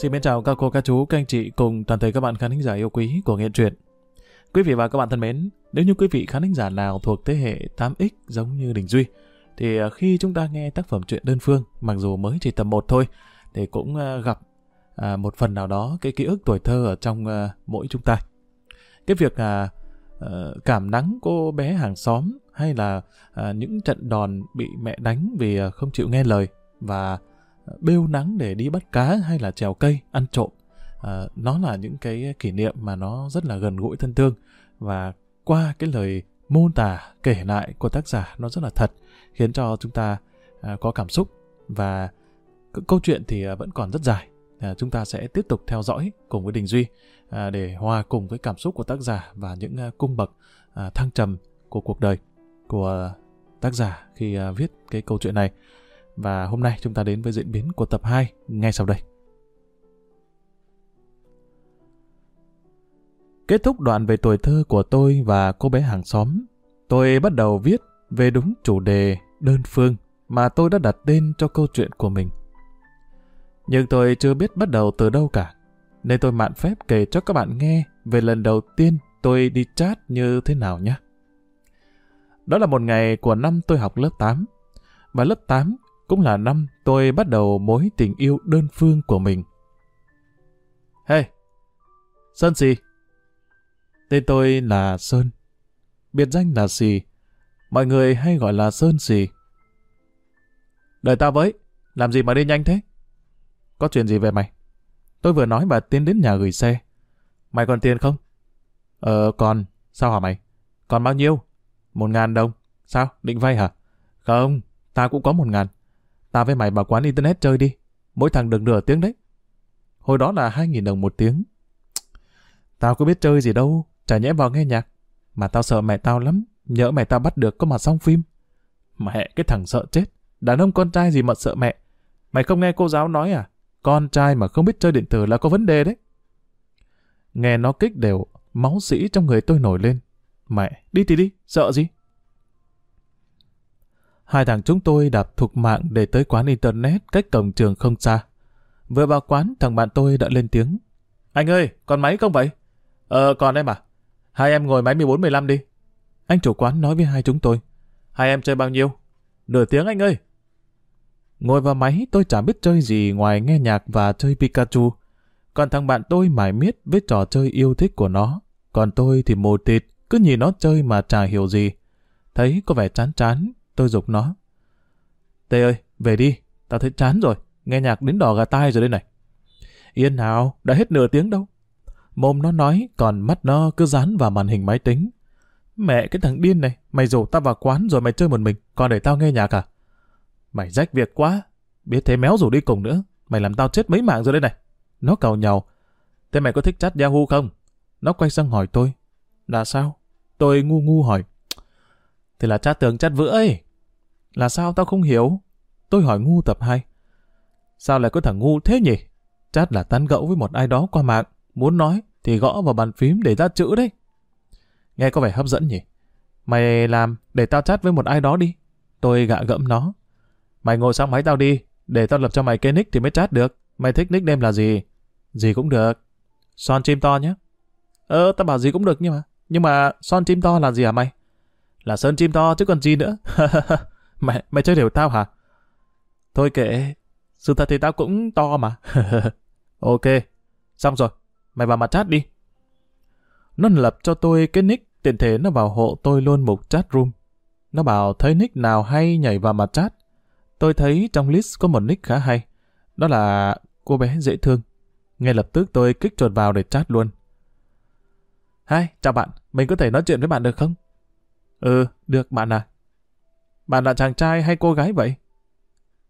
Xin mến chào các cô, các chú, các anh chị cùng toàn thể các bạn khán thính giả yêu quý của Nghệ truyện. Quý vị và các bạn thân mến, nếu như quý vị khán thính giả nào thuộc thế hệ 8X giống như Đình Duy, thì à, khi chúng ta nghe tác phẩm truyện đơn phương, mặc dù mới chỉ tầm 1 thôi, thì cũng à, gặp à, một phần nào đó cái ký ức tuổi thơ ở trong mỗi chúng ta. Cái việc ờ, cảm nắng cô bé hàng xóm hay là những trận đòn bị mẹ đánh vì không chịu nghe lời và bêu nắng để đi bắt cá hay là trèo cây, ăn trộm. À, nó là những cái kỷ niệm mà nó rất là gần gũi thân thương. Và qua cái lời mô tả kể lại của tác giả nó rất là thật khiến cho chúng ta à, có cảm xúc. Và câu chuyện thì à, vẫn còn rất dài. À, chúng ta sẽ tiếp tục theo dõi cùng với Đình Duy à, để hòa cùng với cảm xúc của tác giả và những à, cung bậc à, thăng trầm của cuộc đời của tác giả khi à, viết cái câu chuyện này và hôm nay chúng ta đến với diễn biến của tập 2 ngay sau đây. Kết thúc đoạn về tuổi thơ của tôi và cô bé hàng xóm, tôi bắt đầu viết về đúng chủ đề đơn phương mà tôi đã đặt tên cho câu chuyện của mình. Nhưng tôi chưa biết bắt đầu từ đâu cả, nên tôi mạn phép kể cho các bạn nghe về lần đầu tiên tôi đi chat như thế nào nhé. Đó là một ngày của năm tôi học lớp 8, và lớp 8 cũng là năm tôi bắt đầu mối tình yêu đơn phương của mình. Hey, Sơn Sì. Tên tôi là Sơn. Biệt danh là Sì. Mọi người hay gọi là Sơn Sì. Đợi tao với, làm gì mà đi nhanh thế? Có chuyện gì về mày? Tôi vừa nói và tiến đến nhà gửi xe. Mày còn tiền không? Ờ, còn. Sao hả mày? Còn bao nhiêu? Một ngàn đồng. Sao? Định vay hả? Không, tao cũng có một ngàn. Tao với mày vào quán internet chơi đi. Mỗi thằng được nửa tiếng đấy. Hồi đó là 2.000 đồng một tiếng. Tao có biết chơi gì đâu. Chả nhẽ vào nghe nhạc. Mà tao sợ mẹ tao lắm. Nhớ mẹ tao bắt được có mặt xong phim. Mẹ cái thằng sợ chết. Đàn ông con trai gì mà sợ mẹ. Mày không nghe cô giáo nói à? Con trai mà không biết chơi điện tử là có vấn đề đấy. Nghe nó kích đều, máu sĩ trong người tôi nổi lên. Mẹ, đi thì đi, sợ gì? Hai thằng chúng tôi đạp thục mạng để tới quán internet cách cổng trường không xa. Vừa vào quán, thằng bạn tôi đã lên tiếng. Anh ơi, còn máy không vậy? Ờ, còn em à? Hai em ngồi máy 14-15 đi. Anh chủ quán nói với hai chúng tôi. Hai em chơi bao nhiêu? Nửa tiếng anh ơi. Ngồi vào máy tôi chả biết chơi gì ngoài nghe nhạc và chơi Pikachu. Còn thằng bạn tôi mải miết với trò chơi yêu thích của nó. Còn tôi thì mù tịt, cứ nhìn nó chơi mà chả hiểu gì. Thấy có vẻ chán chán, tôi dục nó. Tê ơi, về đi, tao thấy chán rồi, nghe nhạc đến đỏ gà tai rồi đây này. Yên nào, đã hết nửa tiếng đâu. Mồm nó nói, còn mắt nó cứ dán vào màn hình máy tính. Mẹ cái thằng điên này, mày rủ tao vào quán rồi mày chơi một mình, còn để tao nghe nhạc à? Mày rách việc quá, biết thế méo rủ đi cùng nữa, mày làm tao chết mấy mạng rồi đây này. Nó cầu nhau. Thế mày có thích chat Yahoo không? Nó quay sang hỏi tôi. Là sao? Tôi ngu ngu hỏi. Thì là chat tường chat vữa ấy. Là sao tao không hiểu? Tôi hỏi ngu tập 2. Sao lại có thằng ngu thế nhỉ? Chat là tán gẫu với một ai đó qua mạng. Muốn nói thì gõ vào bàn phím để ra chữ đấy. Nghe có vẻ hấp dẫn nhỉ? Mày làm để tao chat với một ai đó đi. Tôi gạ gẫm nó. Mày ngồi sang máy tao đi. Để tao lập cho mày cái nick thì mới chat được. Mày thích nickname là gì? Gì cũng được. Son chim to nhé. Ờ, tao bảo gì cũng được nhưng mà. Nhưng mà son chim to là gì hả mày? Là sơn chim to chứ còn gì nữa. mày, mày chơi đều tao hả? Thôi kệ. Sự thật thì tao cũng to mà. ok. Xong rồi. Mày vào mặt chat đi. Nó lập cho tôi cái nick tiện thể nó vào hộ tôi luôn mục chat room. Nó bảo thấy nick nào hay nhảy vào mặt chat. Tôi thấy trong list có một nick khá hay. Đó là cô bé dễ thương. Ngay lập tức tôi kích chuột vào để chat luôn. Hai, chào bạn, mình có thể nói chuyện với bạn được không? Ừ, được bạn à. Bạn là chàng trai hay cô gái vậy?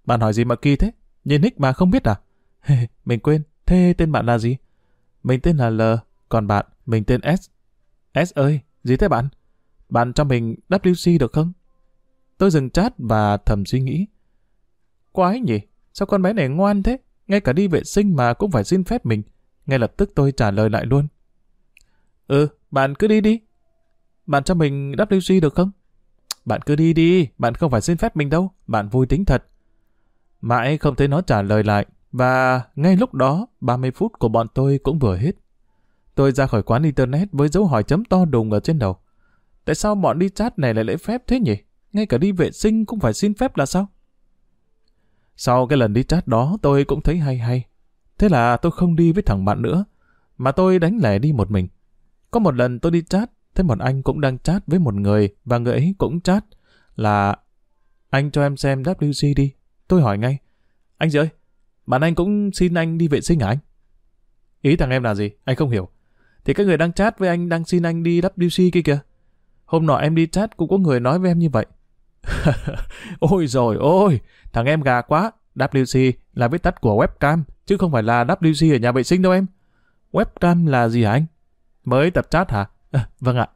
Bạn hỏi gì mà kỳ thế? Nhìn nick mà không biết à? mình quên, thế tên bạn là gì? Mình tên là L, còn bạn, mình tên S. S ơi, gì thế bạn? Bạn cho mình WC được không? Tôi dừng chat và thầm suy nghĩ. Quái nhỉ, sao con bé này ngoan thế? Ngay cả đi vệ sinh mà cũng phải xin phép mình. Ngay lập tức tôi trả lời lại luôn. Ừ, bạn cứ đi đi. Bạn cho mình WG được không? Bạn cứ đi đi, bạn không phải xin phép mình đâu. Bạn vui tính thật. Mãi không thấy nó trả lời lại. Và ngay lúc đó, 30 phút của bọn tôi cũng vừa hết. Tôi ra khỏi quán internet với dấu hỏi chấm to đùng ở trên đầu. Tại sao bọn đi chat này lại lễ phép thế nhỉ? Ngay cả đi vệ sinh cũng phải xin phép là sao? Sau cái lần đi chat đó tôi cũng thấy hay hay. Thế là tôi không đi với thằng bạn nữa, mà tôi đánh lẻ đi một mình. Có một lần tôi đi chat, thế một anh cũng đang chat với một người và người ấy cũng chat là anh cho em xem WC đi. Tôi hỏi ngay, anh gì ơi, bạn anh cũng xin anh đi vệ sinh hả anh? Ý thằng em là gì? Anh không hiểu. Thì cái người đang chat với anh đang xin anh đi WC kia kìa. Hôm nọ em đi chat cũng có người nói với em như vậy. ôi rồi ôi, thằng em gà quá. WC là viết tắt của webcam, chứ không phải là WC ở nhà vệ sinh đâu em. Webcam là gì hả anh? Mới tập chat hả? À, vâng ạ.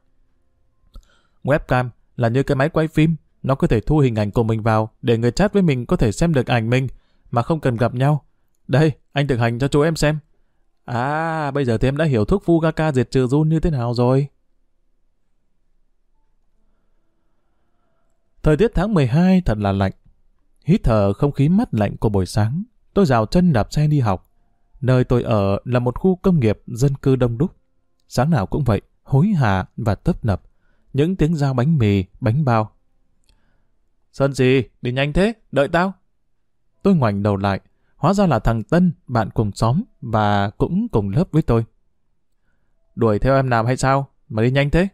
Webcam là như cái máy quay phim, nó có thể thu hình ảnh của mình vào để người chat với mình có thể xem được ảnh mình mà không cần gặp nhau. Đây, anh thực hành cho chú em xem. À, bây giờ thì em đã hiểu thuốc Fugaka diệt trừ run như thế nào rồi. Thời tiết tháng 12 thật là lạnh. Hít thở không khí mát lạnh của buổi sáng, tôi rào chân đạp xe đi học. Nơi tôi ở là một khu công nghiệp dân cư đông đúc. Sáng nào cũng vậy, hối hả và tấp nập. Những tiếng giao bánh mì, bánh bao. Sơn gì, đi nhanh thế, đợi tao. Tôi ngoảnh đầu lại, hóa ra là thằng Tân, bạn cùng xóm và cũng cùng lớp với tôi. Đuổi theo em nào hay sao, mà đi nhanh thế?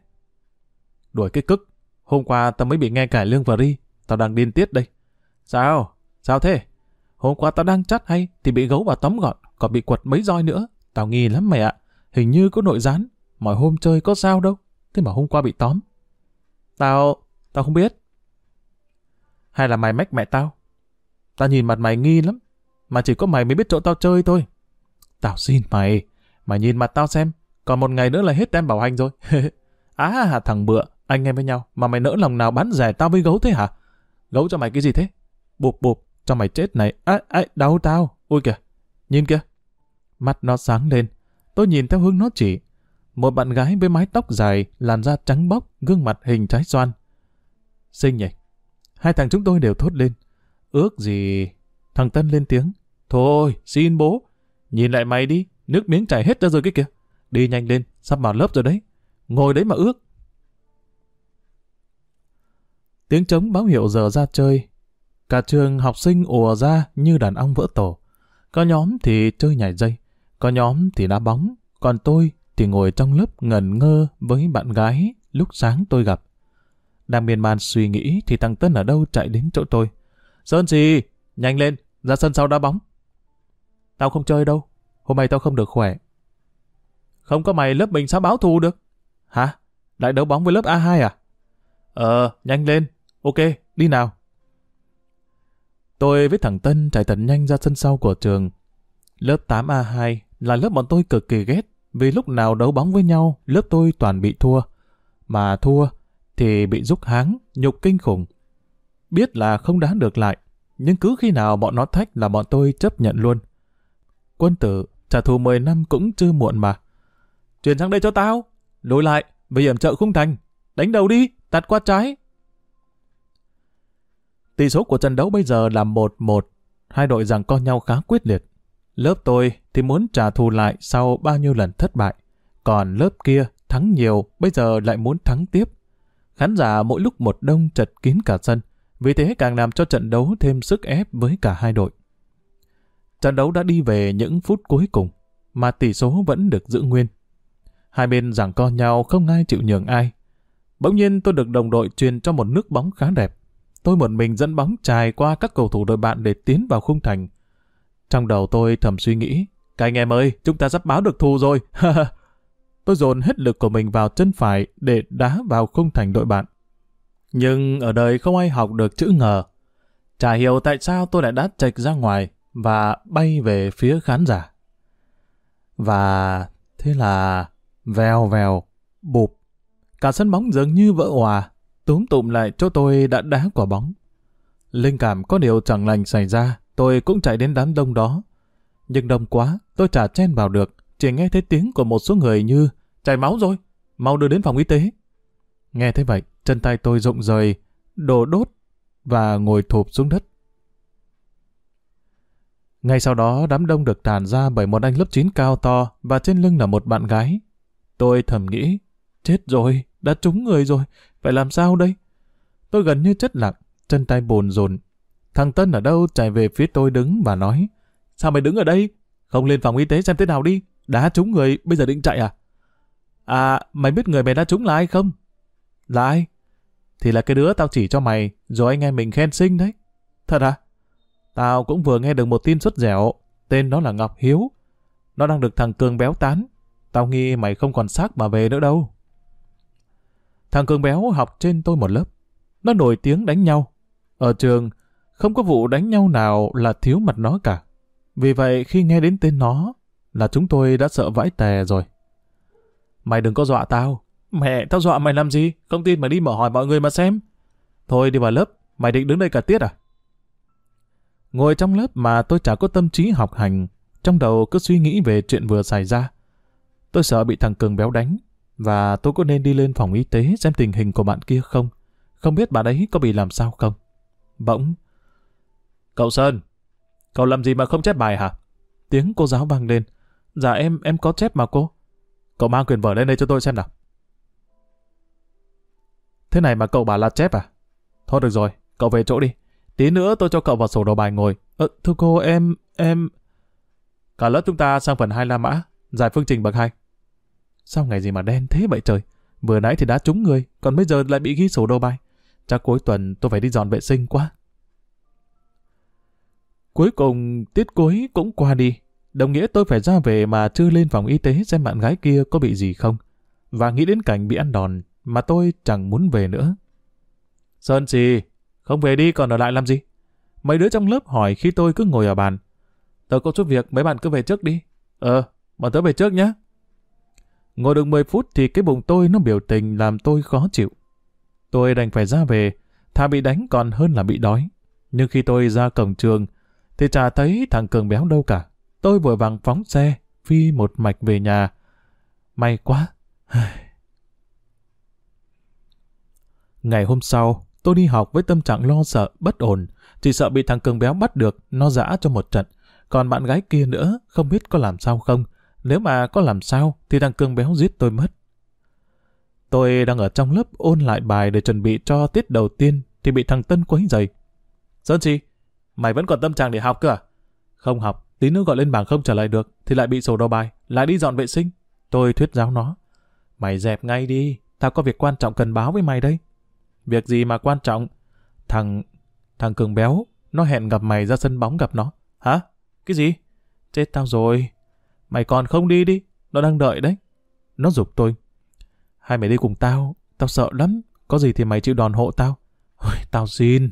Đuổi cái cức, hôm qua tao mới bị nghe cải lương và ri, tao đang điên tiết đây. Sao? Sao thế? Hôm qua tao đang chắt hay thì bị gấu và tóm gọn, còn bị quật mấy roi nữa. Tao nghi lắm mày ạ. Hình như có nội gián. Mọi hôm chơi có sao đâu. Thế mà hôm qua bị tóm. Tao... tao không biết. Hay là mày mách mẹ tao? Tao nhìn mặt mày nghi lắm. Mà chỉ có mày mới biết chỗ tao chơi thôi. Tao xin mày. Mày nhìn mặt tao xem. Còn một ngày nữa là hết tem bảo hành rồi. Á à thằng bựa. Anh em với nhau. Mà mày nỡ lòng nào bán rẻ tao với gấu thế hả? Gấu cho mày cái gì thế? Bụp bụp. Cho mày chết này. À, à, đau tao. Ui kìa. Nhìn kìa. Mắt nó sáng lên. Tôi nhìn theo hướng nó chỉ. Một bạn gái với mái tóc dài, làn da trắng bóc, gương mặt hình trái xoan. Xinh nhỉ? Hai thằng chúng tôi đều thốt lên. Ước gì... Thằng Tân lên tiếng. Thôi, xin bố. Nhìn lại mày đi, nước miếng chảy hết ra rồi cái kìa. Đi nhanh lên, sắp vào lớp rồi đấy. Ngồi đấy mà ước. Tiếng trống báo hiệu giờ ra chơi. Cả trường học sinh ùa ra như đàn ong vỡ tổ. Có nhóm thì chơi nhảy dây, có nhóm thì đá bóng, còn tôi thì ngồi trong lớp ngẩn ngơ với bạn gái lúc sáng tôi gặp. Đang miên man suy nghĩ thì thằng Tân ở đâu chạy đến chỗ tôi. Sơn gì? Nhanh lên, ra sân sau đá bóng. Tao không chơi đâu, hôm nay tao không được khỏe. Không có mày lớp mình sao báo thù được? Hả? Lại đấu bóng với lớp A2 à? Ờ, nhanh lên. Ok, đi nào. Tôi với thằng Tân chạy thật nhanh ra sân sau của trường. Lớp 8A2 là lớp bọn tôi cực kỳ ghét, vì lúc nào đấu bóng với nhau, lớp tôi toàn bị thua. Mà thua thì bị rút háng, nhục kinh khủng. Biết là không đáng được lại, nhưng cứ khi nào bọn nó thách là bọn tôi chấp nhận luôn. Quân tử, trả thù 10 năm cũng chưa muộn mà. Chuyển sang đây cho tao, lùi lại, về hiểm trợ khung thành, đánh đầu đi, tạt qua trái, Tỷ số của trận đấu bây giờ là 1-1. Hai đội giằng co nhau khá quyết liệt. Lớp tôi thì muốn trả thù lại sau bao nhiêu lần thất bại. Còn lớp kia thắng nhiều, bây giờ lại muốn thắng tiếp. Khán giả mỗi lúc một đông chật kín cả sân. Vì thế càng làm cho trận đấu thêm sức ép với cả hai đội. Trận đấu đã đi về những phút cuối cùng, mà tỷ số vẫn được giữ nguyên. Hai bên giằng co nhau không ai chịu nhường ai. Bỗng nhiên tôi được đồng đội truyền cho một nước bóng khá đẹp. Tôi một mình dẫn bóng trài qua các cầu thủ đội bạn để tiến vào khung thành. Trong đầu tôi thầm suy nghĩ, các anh em ơi, chúng ta sắp báo được thù rồi. tôi dồn hết lực của mình vào chân phải để đá vào khung thành đội bạn. Nhưng ở đời không ai học được chữ ngờ. Chả hiểu tại sao tôi lại đá chạch ra ngoài và bay về phía khán giả. Và thế là vèo vèo, bụp. Cả sân bóng dường như vỡ hòa túm tụm lại chỗ tôi đã đá quả bóng. Linh cảm có điều chẳng lành xảy ra, tôi cũng chạy đến đám đông đó. Nhưng đông quá, tôi chả chen vào được, chỉ nghe thấy tiếng của một số người như chảy máu rồi, mau đưa đến phòng y tế. Nghe thấy vậy, chân tay tôi rụng rời, đổ đốt và ngồi thụp xuống đất. Ngay sau đó đám đông được tàn ra bởi một anh lớp 9 cao to và trên lưng là một bạn gái. Tôi thầm nghĩ, chết rồi, đã trúng người rồi, phải làm sao đây? Tôi gần như chết lặng, chân tay bồn rồn. Thằng Tân ở đâu chạy về phía tôi đứng và nói, sao mày đứng ở đây? Không lên phòng y tế xem thế nào đi, đã trúng người, bây giờ định chạy à? À, mày biết người mày đã trúng là ai không? Là ai? Thì là cái đứa tao chỉ cho mày, rồi anh em mình khen xinh đấy. Thật à? Tao cũng vừa nghe được một tin xuất dẻo, tên nó là Ngọc Hiếu. Nó đang được thằng Cường béo tán. Tao nghi mày không còn xác mà về nữa đâu. Thằng Cường béo học trên tôi một lớp. Nó nổi tiếng đánh nhau. Ở trường, không có vụ đánh nhau nào là thiếu mặt nó cả. Vì vậy khi nghe đến tên nó, là chúng tôi đã sợ vãi tè rồi. Mày đừng có dọa tao. Mẹ, tao dọa mày làm gì? Không tin mày đi mở hỏi mọi người mà xem. Thôi đi vào lớp, mày định đứng đây cả tiết à? Ngồi trong lớp mà tôi chả có tâm trí học hành, trong đầu cứ suy nghĩ về chuyện vừa xảy ra. Tôi sợ bị thằng Cường béo đánh, và tôi có nên đi lên phòng y tế xem tình hình của bạn kia không? Không biết bạn ấy có bị làm sao không? Bỗng. Cậu Sơn, cậu làm gì mà không chép bài hả? Tiếng cô giáo vang lên. Dạ em, em có chép mà cô. Cậu mang quyền vở lên đây cho tôi xem nào. Thế này mà cậu bảo là chép à? Thôi được rồi, cậu về chỗ đi. Tí nữa tôi cho cậu vào sổ đầu bài ngồi. Ờ, thưa cô, em, em... Cả lớp chúng ta sang phần hai La Mã, giải phương trình bậc hai. Sao ngày gì mà đen thế vậy trời? Vừa nãy thì đã trúng người, còn bây giờ lại bị ghi sổ đầu bài. Chắc cuối tuần tôi phải đi dọn vệ sinh quá. Cuối cùng, tiết cuối cũng qua đi. Đồng nghĩa tôi phải ra về mà chưa lên phòng y tế xem bạn gái kia có bị gì không. Và nghĩ đến cảnh bị ăn đòn mà tôi chẳng muốn về nữa. Sơn gì? Không về đi còn ở lại làm gì? Mấy đứa trong lớp hỏi khi tôi cứ ngồi ở bàn. Tớ có chút việc, mấy bạn cứ về trước đi. Ờ, bọn tớ về trước nhé. Ngồi được 10 phút thì cái bụng tôi nó biểu tình làm tôi khó chịu. Tôi đành phải ra về, thà bị đánh còn hơn là bị đói. Nhưng khi tôi ra cổng trường, thì chả thấy thằng Cường béo đâu cả. Tôi vội vàng phóng xe, phi một mạch về nhà. May quá. Ngày hôm sau, tôi đi học với tâm trạng lo sợ, bất ổn. Chỉ sợ bị thằng Cường béo bắt được, nó dã cho một trận. Còn bạn gái kia nữa, không biết có làm sao không. Nếu mà có làm sao, thì thằng Cường béo giết tôi mất. Tôi đang ở trong lớp ôn lại bài để chuẩn bị cho tiết đầu tiên, thì bị thằng Tân quấy dày. Sơn chi? Mày vẫn còn tâm trạng để học cơ à? Không học, tí nữa gọi lên bảng không trả lời được, thì lại bị sổ đầu bài, lại đi dọn vệ sinh. Tôi thuyết giáo nó. Mày dẹp ngay đi, tao có việc quan trọng cần báo với mày đây. Việc gì mà quan trọng? Thằng... thằng Cường béo, nó hẹn gặp mày ra sân bóng gặp nó. Hả? Cái gì? Chết tao rồi. Mày còn không đi đi, nó đang đợi đấy. Nó giục tôi. Hai mày đi cùng tao, tao sợ lắm. Có gì thì mày chịu đòn hộ tao. Ôi, tao xin.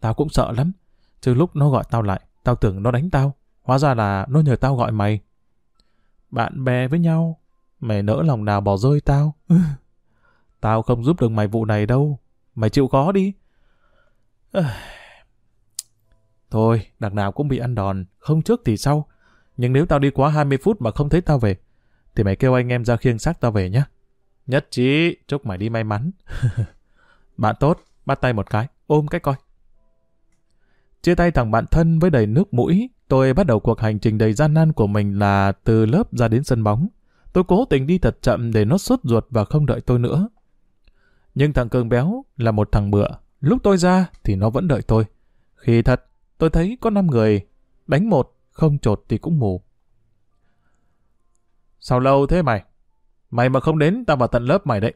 Tao cũng sợ lắm. Chứ lúc nó gọi tao lại, tao tưởng nó đánh tao. Hóa ra là nó nhờ tao gọi mày. Bạn bè với nhau, mày nỡ lòng nào bỏ rơi tao. tao không giúp được mày vụ này đâu. Mày chịu khó đi. Thôi, đằng nào cũng bị ăn đòn, không trước thì sau. Nhưng nếu tao đi quá 20 phút mà không thấy tao về, thì mày kêu anh em ra khiêng xác tao về nhé. Nhất trí, chúc mày đi may mắn. bạn tốt, bắt tay một cái, ôm cái coi. Chia tay thằng bạn thân với đầy nước mũi, tôi bắt đầu cuộc hành trình đầy gian nan của mình là từ lớp ra đến sân bóng. Tôi cố tình đi thật chậm để nó sốt ruột và không đợi tôi nữa. Nhưng thằng Cường béo là một thằng bựa. Lúc tôi ra thì nó vẫn đợi tôi. Khi thật, tôi thấy có 5 người, đánh một, không trột thì cũng mù. Sao lâu thế mày? Mày mà không đến, tao vào tận lớp mày đấy.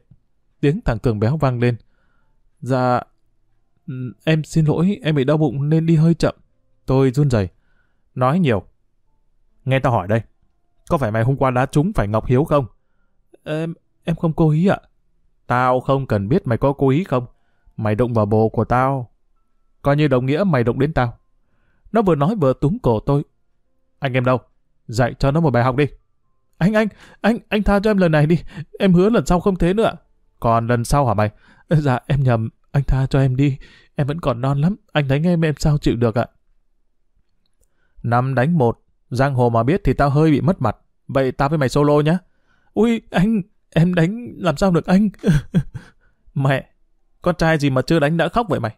Tiếng thằng Cường béo vang lên. Dạ, Ừ, em xin lỗi, em bị đau bụng nên đi hơi chậm. Tôi run rẩy. Nói nhiều. Nghe tao hỏi đây. Có phải mày hôm qua đá trúng phải Ngọc Hiếu không? Em, em không cố ý ạ. Tao không cần biết mày có cố ý không. Mày đụng vào bồ của tao. Coi như đồng nghĩa mày đụng đến tao. Nó vừa nói vừa túm cổ tôi. Anh em đâu? Dạy cho nó một bài học đi. Anh, anh, anh, anh tha cho em lần này đi. Em hứa lần sau không thế nữa. Còn lần sau hả mày? Dạ, em nhầm. Anh tha cho em đi. Em vẫn còn non lắm. Anh đánh em em sao chịu được ạ? Năm đánh một. Giang hồ mà biết thì tao hơi bị mất mặt. Vậy tao với mày solo nhá. Ui, anh, Em đánh làm sao được anh? mẹ, con trai gì mà chưa đánh đã khóc vậy mày?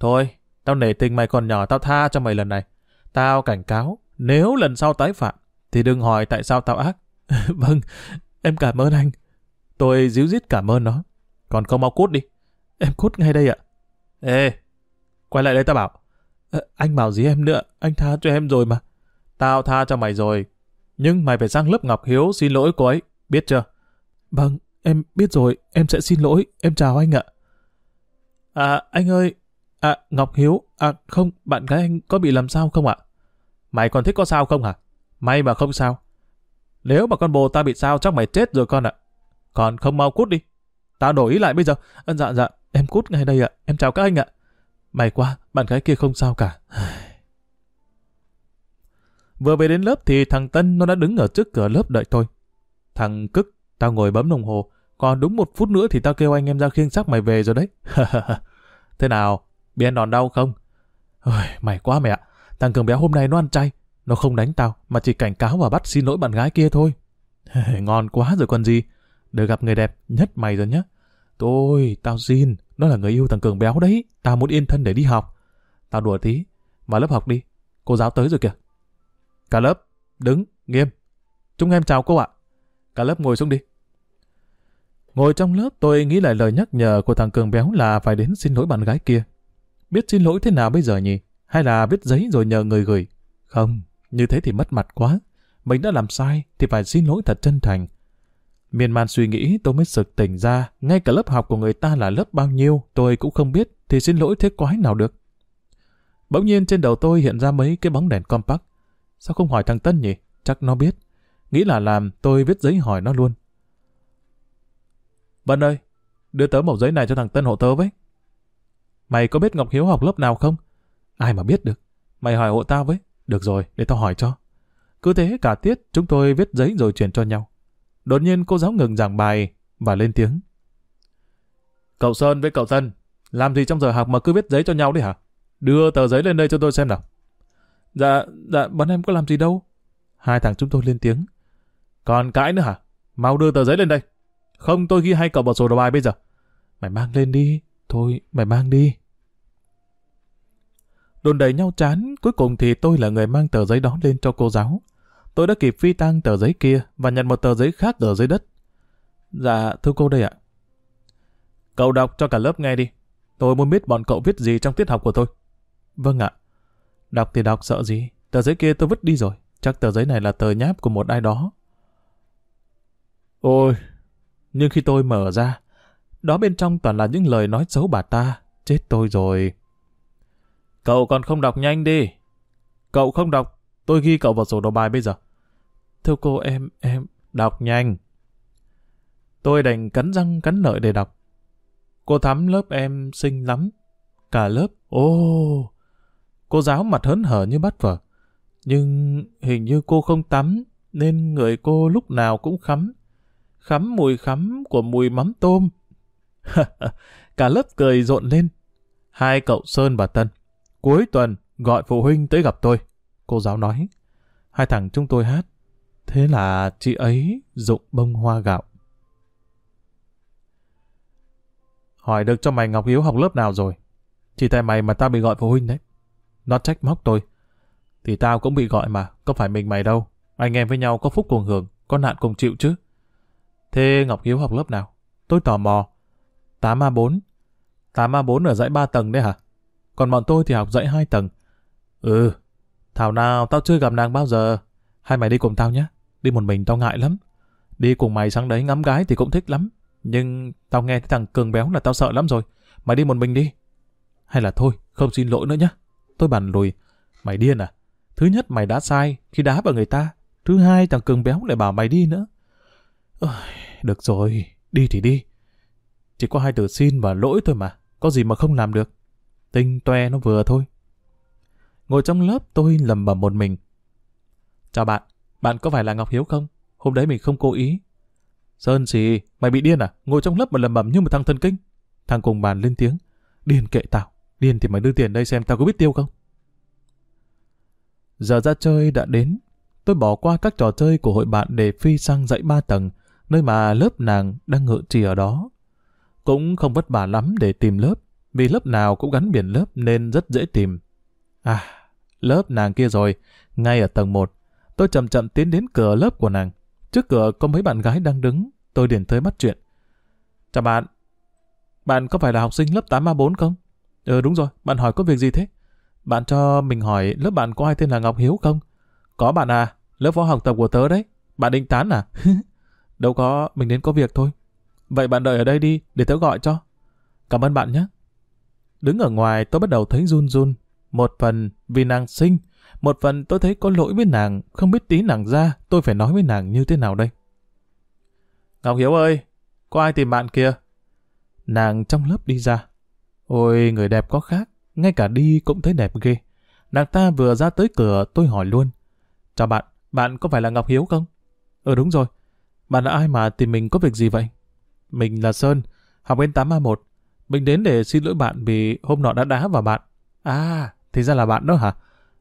Thôi, tao nể tình mày còn nhỏ tao tha cho mày lần này. Tao cảnh cáo, Nếu lần sau tái phạm, thì đừng hỏi tại sao tao ác. vâng, em cảm ơn anh. Tôi díu dít cảm ơn nó. Còn không mau cút đi. Em cút ngay đây ạ. Ê, quay lại đây tao bảo. À, anh bảo gì em nữa, anh tha cho em rồi mà. Tao tha cho mày rồi. Nhưng mày phải sang lớp Ngọc Hiếu xin lỗi cô ấy, biết chưa? Vâng, em biết rồi, em sẽ xin lỗi, em chào anh ạ. À, anh ơi, à, Ngọc Hiếu, à, không, bạn gái anh có bị làm sao không ạ? Mày còn thích có sao không hả? May mà không sao. Nếu mà con bồ ta bị sao chắc mày chết rồi con ạ. Còn không mau cút đi. Tao đổi ý lại bây giờ. À, dạ dạ, em cút ngay đây ạ. Em chào các anh ạ. May quá, bạn gái kia không sao cả. Vừa về đến lớp thì thằng Tân nó đã đứng ở trước cửa lớp đợi tôi. Thằng Cức, tao ngồi bấm đồng hồ. Còn đúng một phút nữa thì tao kêu anh em ra khiêng xác mày về rồi đấy. Thế nào, bị ăn đòn đau không? Ôi, mày quá mẹ. Thằng Cường béo hôm nay nó ăn chay. Nó không đánh tao, mà chỉ cảnh cáo và bắt xin lỗi bạn gái kia thôi. Ngon quá rồi còn gì. Được gặp người đẹp, nhất mày rồi nhá. Tôi, tao xin, nó là người yêu thằng Cường béo đấy. Tao muốn yên thân để đi học. Tao đùa tí, vào lớp học đi. Cô giáo tới rồi kìa. Cả lớp, đứng, nghiêm. Chúng em chào cô ạ. Cả lớp ngồi xuống đi. Ngồi trong lớp tôi nghĩ lại lời nhắc nhở của thằng Cường béo là phải đến xin lỗi bạn gái kia. Biết xin lỗi thế nào bây giờ nhỉ? Hay là viết giấy rồi nhờ người gửi? Không, như thế thì mất mặt quá. Mình đã làm sai thì phải xin lỗi thật chân thành. Miên man suy nghĩ tôi mới sực tỉnh ra, ngay cả lớp học của người ta là lớp bao nhiêu tôi cũng không biết, thì xin lỗi thế quái nào được. Bỗng nhiên trên đầu tôi hiện ra mấy cái bóng đèn compact. Sao không hỏi thằng Tân nhỉ? Chắc nó biết. Nghĩ là làm, tôi viết giấy hỏi nó luôn. Vân ơi, đưa tớ mẩu giấy này cho thằng Tân hộ tớ với. Mày có biết Ngọc Hiếu học lớp nào không? Ai mà biết được. Mày hỏi hộ tao với. Được rồi, để tao hỏi cho. Cứ thế cả tiết chúng tôi viết giấy rồi chuyển cho nhau. Đột nhiên cô giáo ngừng giảng bài và lên tiếng. Cậu Sơn với cậu Tân, làm gì trong giờ học mà cứ viết giấy cho nhau đi hả? Đưa tờ giấy lên đây cho tôi xem nào. Dạ, dạ, bọn em có làm gì đâu. Hai thằng chúng tôi lên tiếng. Còn cãi nữa hả? Mau đưa tờ giấy lên đây. Không tôi ghi hai cậu vào sổ đầu bài bây giờ. Mày mang lên đi. Thôi, mày mang đi. Đồn đầy nhau chán, cuối cùng thì tôi là người mang tờ giấy đó lên cho cô giáo. Tôi đã kịp phi tang tờ giấy kia và nhận một tờ giấy khác ở dưới đất. Dạ, thưa cô đây ạ. Cậu đọc cho cả lớp nghe đi. Tôi muốn biết bọn cậu viết gì trong tiết học của tôi. Vâng ạ. Đọc thì đọc sợ gì. Tờ giấy kia tôi vứt đi rồi. Chắc tờ giấy này là tờ nháp của một ai đó. Ôi, nhưng khi tôi mở ra, đó bên trong toàn là những lời nói xấu bà ta. Chết tôi rồi. Cậu còn không đọc nhanh đi. Cậu không đọc, tôi ghi cậu vào sổ đầu bài bây giờ. Thưa cô em, em, đọc nhanh. Tôi đành cắn răng cắn lợi để đọc. Cô Thắm lớp em xinh lắm. Cả lớp, ô... Cô giáo mặt hớn hở như bắt vở. Nhưng hình như cô không tắm, nên người cô lúc nào cũng khắm. Khắm mùi khắm của mùi mắm tôm. Cả lớp cười rộn lên. Hai cậu Sơn và Tân. Cuối tuần, gọi phụ huynh tới gặp tôi. Cô giáo nói. Hai thằng chúng tôi hát. Thế là chị ấy dụng bông hoa gạo. Hỏi được cho mày Ngọc Hiếu học lớp nào rồi? Chỉ tại mày mà tao bị gọi phụ huynh đấy. Nó trách móc tôi. Thì tao cũng bị gọi mà, có phải mình mày đâu. Anh em với nhau có phúc cùng hưởng, có nạn cùng chịu chứ. Thế Ngọc Hiếu học lớp nào? Tôi tò mò. 8A4. 8A4 ở dãy 3 tầng đấy hả? Còn bọn tôi thì học dãy 2 tầng. Ừ, thảo nào tao chưa gặp nàng bao giờ. Hai mày đi cùng tao nhé. Đi một mình tao ngại lắm. Đi cùng mày sang đấy ngắm gái thì cũng thích lắm. Nhưng tao nghe cái thằng cường béo là tao sợ lắm rồi. Mày đi một mình đi. Hay là thôi, không xin lỗi nữa nhá. Tôi bàn lùi. Mày điên à? Thứ nhất mày đã sai khi đá vào người ta. Thứ hai thằng cường béo lại bảo mày đi nữa. Ôi, được rồi, đi thì đi. Chỉ có hai từ xin và lỗi thôi mà. Có gì mà không làm được. Tinh toe nó vừa thôi. Ngồi trong lớp tôi lầm bầm một mình. Chào bạn, bạn có phải là Ngọc Hiếu không? Hôm đấy mình không cố ý. Sơn gì, mày bị điên à? Ngồi trong lớp mà lầm bầm như một thằng thần kinh. Thằng cùng bàn lên tiếng. Điên kệ tao, điên thì mày đưa tiền đây xem tao có biết tiêu không? Giờ ra chơi đã đến. Tôi bỏ qua các trò chơi của hội bạn để phi sang dãy ba tầng, nơi mà lớp nàng đang ngự trì ở đó. Cũng không vất vả lắm để tìm lớp, vì lớp nào cũng gắn biển lớp nên rất dễ tìm. À, lớp nàng kia rồi, ngay ở tầng 1. Tôi chậm chậm tiến đến cửa lớp của nàng. Trước cửa có mấy bạn gái đang đứng, tôi điền tới bắt chuyện. Chào bạn, bạn có phải là học sinh lớp 8A4 không? Ừ đúng rồi, bạn hỏi có việc gì thế? Bạn cho mình hỏi lớp bạn có ai tên là Ngọc Hiếu không? Có bạn à, lớp phó học tập của tớ đấy. Bạn định tán à? Đâu có, mình đến có việc thôi. Vậy bạn đợi ở đây đi, để tớ gọi cho. Cảm ơn bạn nhé. Đứng ở ngoài tôi bắt đầu thấy run run. Một phần vì nàng sinh, một phần tôi thấy có lỗi với nàng, không biết tí nàng ra, tôi phải nói với nàng như thế nào đây. Ngọc Hiếu ơi, có ai tìm bạn kia? Nàng trong lớp đi ra. Ôi, người đẹp có khác, ngay cả đi cũng thấy đẹp ghê. Nàng ta vừa ra tới cửa, tôi hỏi luôn. Chào bạn, bạn có phải là Ngọc Hiếu không? Ừ đúng rồi. Bạn là ai mà tìm mình có việc gì vậy? Mình là Sơn, học bên 8A1. Mình đến để xin lỗi bạn vì hôm nọ đã đá vào bạn. À, thì ra là bạn đó hả?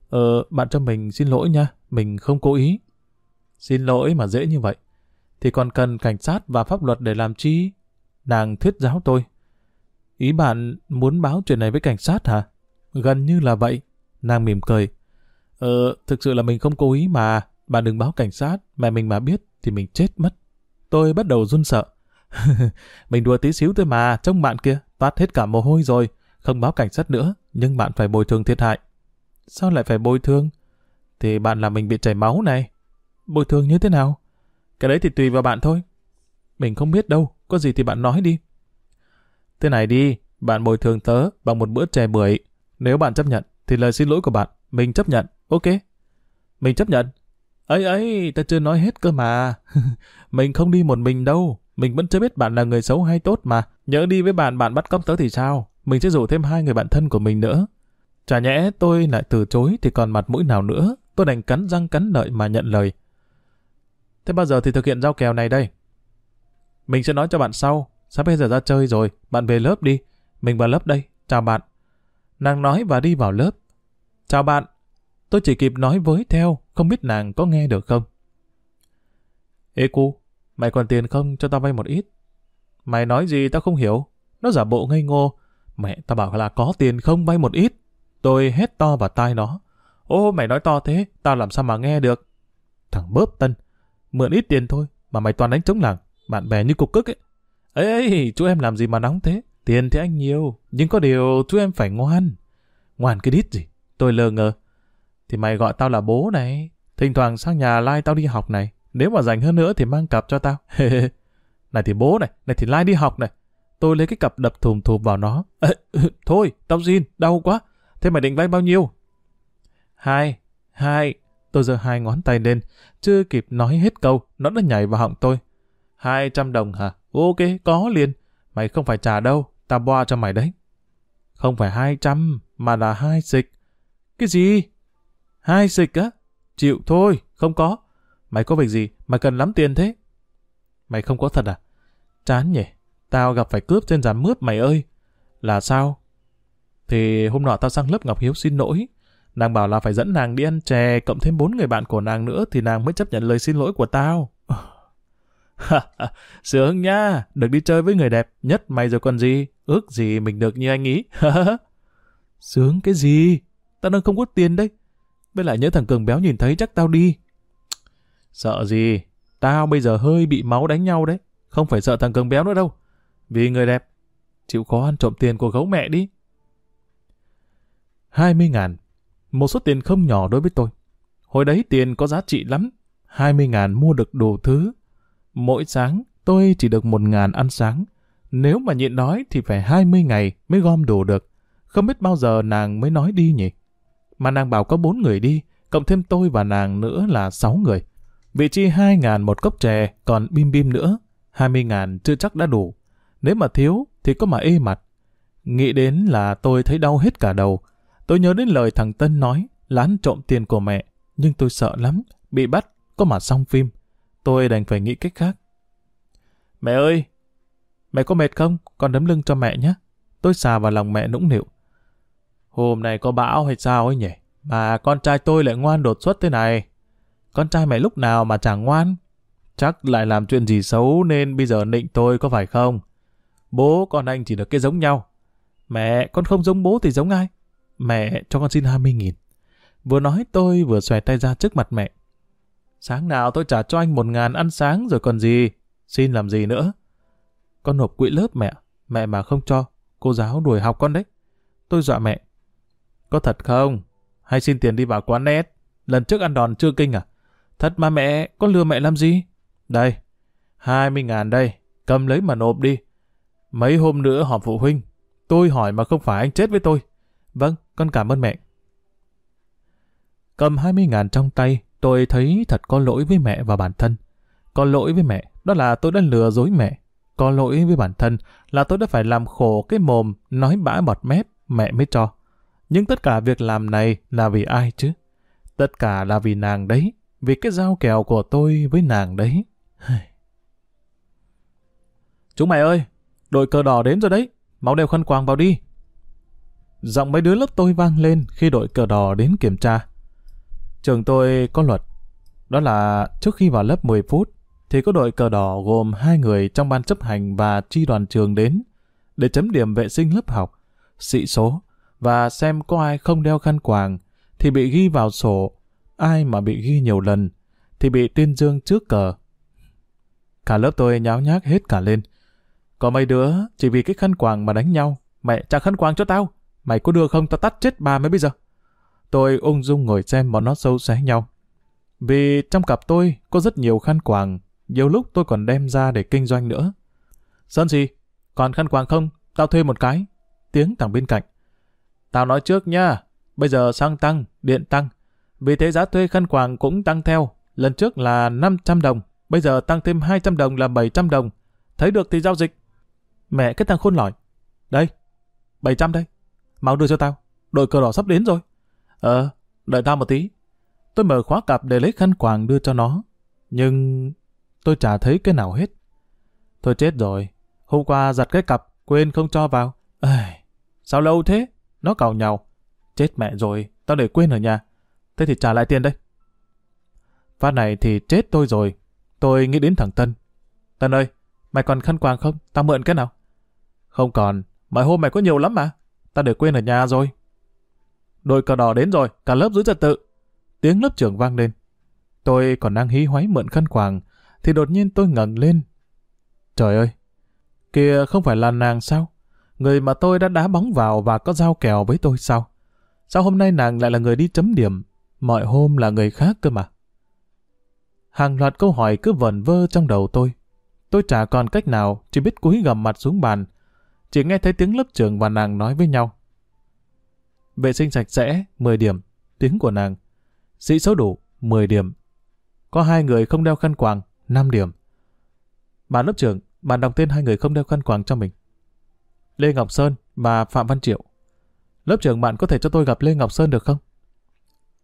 Ờ, bạn cho mình xin lỗi nha, mình không cố ý. Xin lỗi mà dễ như vậy. Thì còn cần cảnh sát và pháp luật để làm chi? Nàng thuyết giáo tôi. Ý bạn muốn báo chuyện này với cảnh sát hả? Gần như là vậy. Nàng mỉm cười. Ờ, thực sự là mình không cố ý mà. Bạn đừng báo cảnh sát, mẹ mình mà biết thì mình chết mất. Tôi bắt đầu run sợ. mình đùa tí xíu thôi mà, trông bạn kia, toát hết cả mồ hôi rồi. Không báo cảnh sát nữa, nhưng bạn phải bồi thường thiệt hại. Sao lại phải bồi thường? Thì bạn làm mình bị chảy máu này. Bồi thường như thế nào? Cái đấy thì tùy vào bạn thôi. Mình không biết đâu, có gì thì bạn nói đi. Thế này đi, bạn bồi thường tớ bằng một bữa chè bưởi. Nếu bạn chấp nhận, thì lời xin lỗi của bạn, mình chấp nhận, ok? Mình chấp nhận. ấy ấy, ta chưa nói hết cơ mà. mình không đi một mình đâu. Mình vẫn chưa biết bạn là người xấu hay tốt mà. Nhớ đi với bạn, bạn bắt cóc tớ thì sao? Mình sẽ rủ thêm hai người bạn thân của mình nữa. Chả nhẽ tôi lại từ chối thì còn mặt mũi nào nữa. Tôi đành cắn răng cắn lợi mà nhận lời. Thế bao giờ thì thực hiện giao kèo này đây? Mình sẽ nói cho bạn sau. Sắp bây giờ ra chơi rồi, bạn về lớp đi. Mình vào lớp đây, chào bạn. Nàng nói và đi vào lớp. Chào bạn. Tôi chỉ kịp nói với theo, không biết nàng có nghe được không. Ê cu, mày còn tiền không cho tao vay một ít? Mày nói gì tao không hiểu. Nó giả bộ ngây ngô. Mẹ, tao bảo là có tiền không vay một ít. Tôi hét to vào tai nó. Ô, mày nói to thế, tao làm sao mà nghe được? Thằng bớp tân. Mượn ít tiền thôi, mà mày toàn đánh trống làng. Bạn bè như cục cức ấy. Ấy chú em làm gì mà nóng thế? Tiền thì anh nhiều, nhưng có điều chú em phải ngoan. Ngoan cái đít gì? Tôi lờ ngờ. Thì mày gọi tao là bố này. Thỉnh thoảng sang nhà lai tao đi học này. Nếu mà dành hơn nữa thì mang cặp cho tao. này thì bố này, này thì lai đi học này. Tôi lấy cái cặp đập thùm thùm vào nó. Thôi, tao xin, đau quá. Thế mày định vay bao nhiêu? Hai, hai. Tôi giơ hai ngón tay lên. Chưa kịp nói hết câu, nó đã nhảy vào họng tôi. Hai trăm đồng hả? Ok, có liền. Mày không phải trả đâu, tao boa cho mày đấy. Không phải hai trăm, mà là hai xịch. Cái gì? Hai xịch á? Chịu thôi, không có. Mày có việc gì mà cần lắm tiền thế? Mày không có thật à? Chán nhỉ? Tao gặp phải cướp trên giàn mướp mày ơi. Là sao? Thì hôm nọ tao sang lớp Ngọc Hiếu xin lỗi. Nàng bảo là phải dẫn nàng đi ăn chè cộng thêm bốn người bạn của nàng nữa thì nàng mới chấp nhận lời xin lỗi của tao. Sướng nha, được đi chơi với người đẹp, nhất mày rồi còn gì, ước gì mình được như anh ý. Sướng cái gì? Tao đang không có tiền đấy. Với lại nhớ thằng Cường béo nhìn thấy chắc tao đi. Sợ gì? Tao bây giờ hơi bị máu đánh nhau đấy. Không phải sợ thằng Cường béo nữa đâu. Vì người đẹp. Chịu khó ăn trộm tiền của gấu mẹ đi. 20 ngàn. Một số tiền không nhỏ đối với tôi. Hồi đấy tiền có giá trị lắm. 20 ngàn mua được đồ thứ. Mỗi sáng tôi chỉ được một ngàn ăn sáng. Nếu mà nhịn đói thì phải 20 ngày mới gom đủ được. Không biết bao giờ nàng mới nói đi nhỉ? Mà nàng bảo có bốn người đi, cộng thêm tôi và nàng nữa là 6 người. Vị chi 2 ngàn một cốc chè, còn bim bim nữa. 20 ngàn chưa chắc đã đủ. Nếu mà thiếu thì có mà ê mặt. Nghĩ đến là tôi thấy đau hết cả đầu. Tôi nhớ đến lời thằng Tân nói, lán trộm tiền của mẹ. Nhưng tôi sợ lắm, bị bắt, có mà xong phim. Tôi đành phải nghĩ cách khác. Mẹ ơi! Mẹ có mệt không? Con đấm lưng cho mẹ nhé. Tôi xà vào lòng mẹ nũng nịu. Hôm nay có bão hay sao ấy nhỉ? Mà con trai tôi lại ngoan đột xuất thế này. Con trai mẹ lúc nào mà chẳng ngoan? Chắc lại làm chuyện gì xấu nên bây giờ nịnh tôi có phải không? Bố con anh chỉ được cái giống nhau. Mẹ, con không giống bố thì giống ai? Mẹ, cho con xin 20 nghìn. Vừa nói tôi vừa xòe tay ra trước mặt mẹ. Sáng nào tôi trả cho anh một ngàn ăn sáng rồi còn gì. Xin làm gì nữa? Con nộp quỹ lớp mẹ. Mẹ mà không cho. Cô giáo đuổi học con đấy. Tôi dọa mẹ. Có thật không? Hay xin tiền đi vào quán nét? Lần trước ăn đòn chưa kinh à? Thật mà mẹ, con lừa mẹ làm gì? Đây, 20 ngàn đây, cầm lấy mà nộp đi. Mấy hôm nữa họp phụ huynh, tôi hỏi mà không phải anh chết với tôi. Vâng, con cảm ơn mẹ. Cầm 20 ngàn trong tay, tôi thấy thật có lỗi với mẹ và bản thân. Có lỗi với mẹ, đó là tôi đã lừa dối mẹ. Có lỗi với bản thân là tôi đã phải làm khổ cái mồm, nói bã bọt mép, mẹ mới cho. Nhưng tất cả việc làm này là vì ai chứ? Tất cả là vì nàng đấy, vì cái giao kèo của tôi với nàng đấy. Chúng mày ơi, đội cờ đỏ đến rồi đấy, máu đeo khăn quàng vào đi. Giọng mấy đứa lớp tôi vang lên khi đội cờ đỏ đến kiểm tra. Trường tôi có luật, đó là trước khi vào lớp 10 phút, thì có đội cờ đỏ gồm hai người trong ban chấp hành và tri đoàn trường đến để chấm điểm vệ sinh lớp học, sĩ số và xem có ai không đeo khăn quàng thì bị ghi vào sổ, ai mà bị ghi nhiều lần thì bị tuyên dương trước cờ. Cả lớp tôi nháo nhác hết cả lên. Có mấy đứa chỉ vì cái khăn quàng mà đánh nhau. Mẹ trả khăn quàng cho tao. Mày có đưa không tao tắt chết ba mới bây giờ. Tôi ung dung ngồi xem bọn nó sâu xé nhau. Vì trong cặp tôi có rất nhiều khăn quàng, nhiều lúc tôi còn đem ra để kinh doanh nữa. Sơn gì? Còn khăn quàng không? Tao thuê một cái. Tiếng thằng bên cạnh. Tao nói trước nha, bây giờ xăng tăng, điện tăng. Vì thế giá thuê khăn quàng cũng tăng theo. Lần trước là 500 đồng, bây giờ tăng thêm 200 đồng là 700 đồng. Thấy được thì giao dịch. Mẹ cái thằng khôn lỏi. Đây, 700 đây. Mau đưa cho tao. Đội cờ đỏ sắp đến rồi. Ờ, đợi tao một tí. Tôi mở khóa cặp để lấy khăn quàng đưa cho nó. Nhưng tôi chả thấy cái nào hết. Thôi chết rồi. Hôm qua giặt cái cặp, quên không cho vào. Ây, sao lâu thế? Nó cào nhau. Chết mẹ rồi, tao để quên ở nhà. Thế thì trả lại tiền đây. Phát này thì chết tôi rồi. Tôi nghĩ đến thằng Tân. Tân ơi, mày còn khăn quàng không? Tao mượn cái nào? Không còn, mọi hôm mày có nhiều lắm mà ta để quên ở nhà rồi. Đội cờ đỏ đến rồi, cả lớp giữ trật tự. Tiếng lớp trưởng vang lên. Tôi còn đang hí hoáy mượn khăn quàng, thì đột nhiên tôi ngẩng lên. Trời ơi, kia không phải là nàng sao? Người mà tôi đã đá bóng vào và có giao kèo với tôi sao? Sao hôm nay nàng lại là người đi chấm điểm? Mọi hôm là người khác cơ mà. Hàng loạt câu hỏi cứ vẩn vơ trong đầu tôi. Tôi chả còn cách nào, chỉ biết cúi gầm mặt xuống bàn. Chỉ nghe thấy tiếng lớp trưởng và nàng nói với nhau. Vệ sinh sạch sẽ, 10 điểm. Tiếng của nàng. Sĩ số đủ, 10 điểm. Có hai người không đeo khăn quàng, 5 điểm. Bà lớp trưởng, bạn đọc tên hai người không đeo khăn quàng cho mình. Lê Ngọc Sơn và Phạm Văn Triệu. Lớp trưởng bạn có thể cho tôi gặp Lê Ngọc Sơn được không?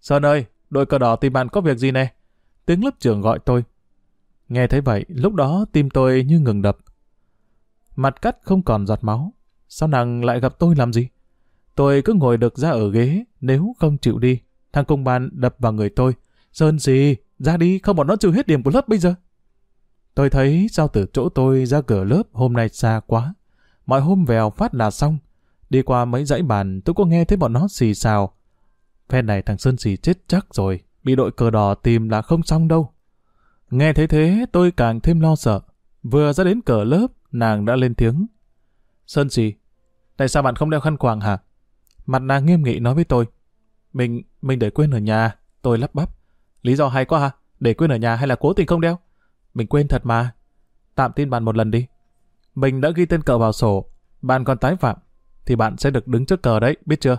Sơn ơi, đội cờ đỏ tìm bạn có việc gì nè? Tiếng lớp trưởng gọi tôi. Nghe thấy vậy, lúc đó tim tôi như ngừng đập. Mặt cắt không còn giọt máu. Sao nàng lại gặp tôi làm gì? Tôi cứ ngồi được ra ở ghế, nếu không chịu đi. Thằng công bàn đập vào người tôi. Sơn gì? Ra đi, không bọn nó trừ hết điểm của lớp bây giờ. Tôi thấy sao từ chỗ tôi ra cửa lớp hôm nay xa quá. Mọi hôm vèo phát là xong. Đi qua mấy dãy bàn tôi có nghe thấy bọn nó xì xào. Phen này thằng Sơn xì chết chắc rồi. Bị đội cờ đỏ tìm là không xong đâu. Nghe thấy thế tôi càng thêm lo sợ. Vừa ra đến cửa lớp, nàng đã lên tiếng. Sơn xì, tại sao bạn không đeo khăn quàng hả? Mặt nàng nghiêm nghị nói với tôi. Mình, mình để quên ở nhà. Tôi lắp bắp. Lý do hay quá hả? Để quên ở nhà hay là cố tình không đeo? Mình quên thật mà. Tạm tin bạn một lần đi. Mình đã ghi tên cờ vào sổ. Bạn còn tái phạm. Thì bạn sẽ được đứng trước cờ đấy, biết chưa?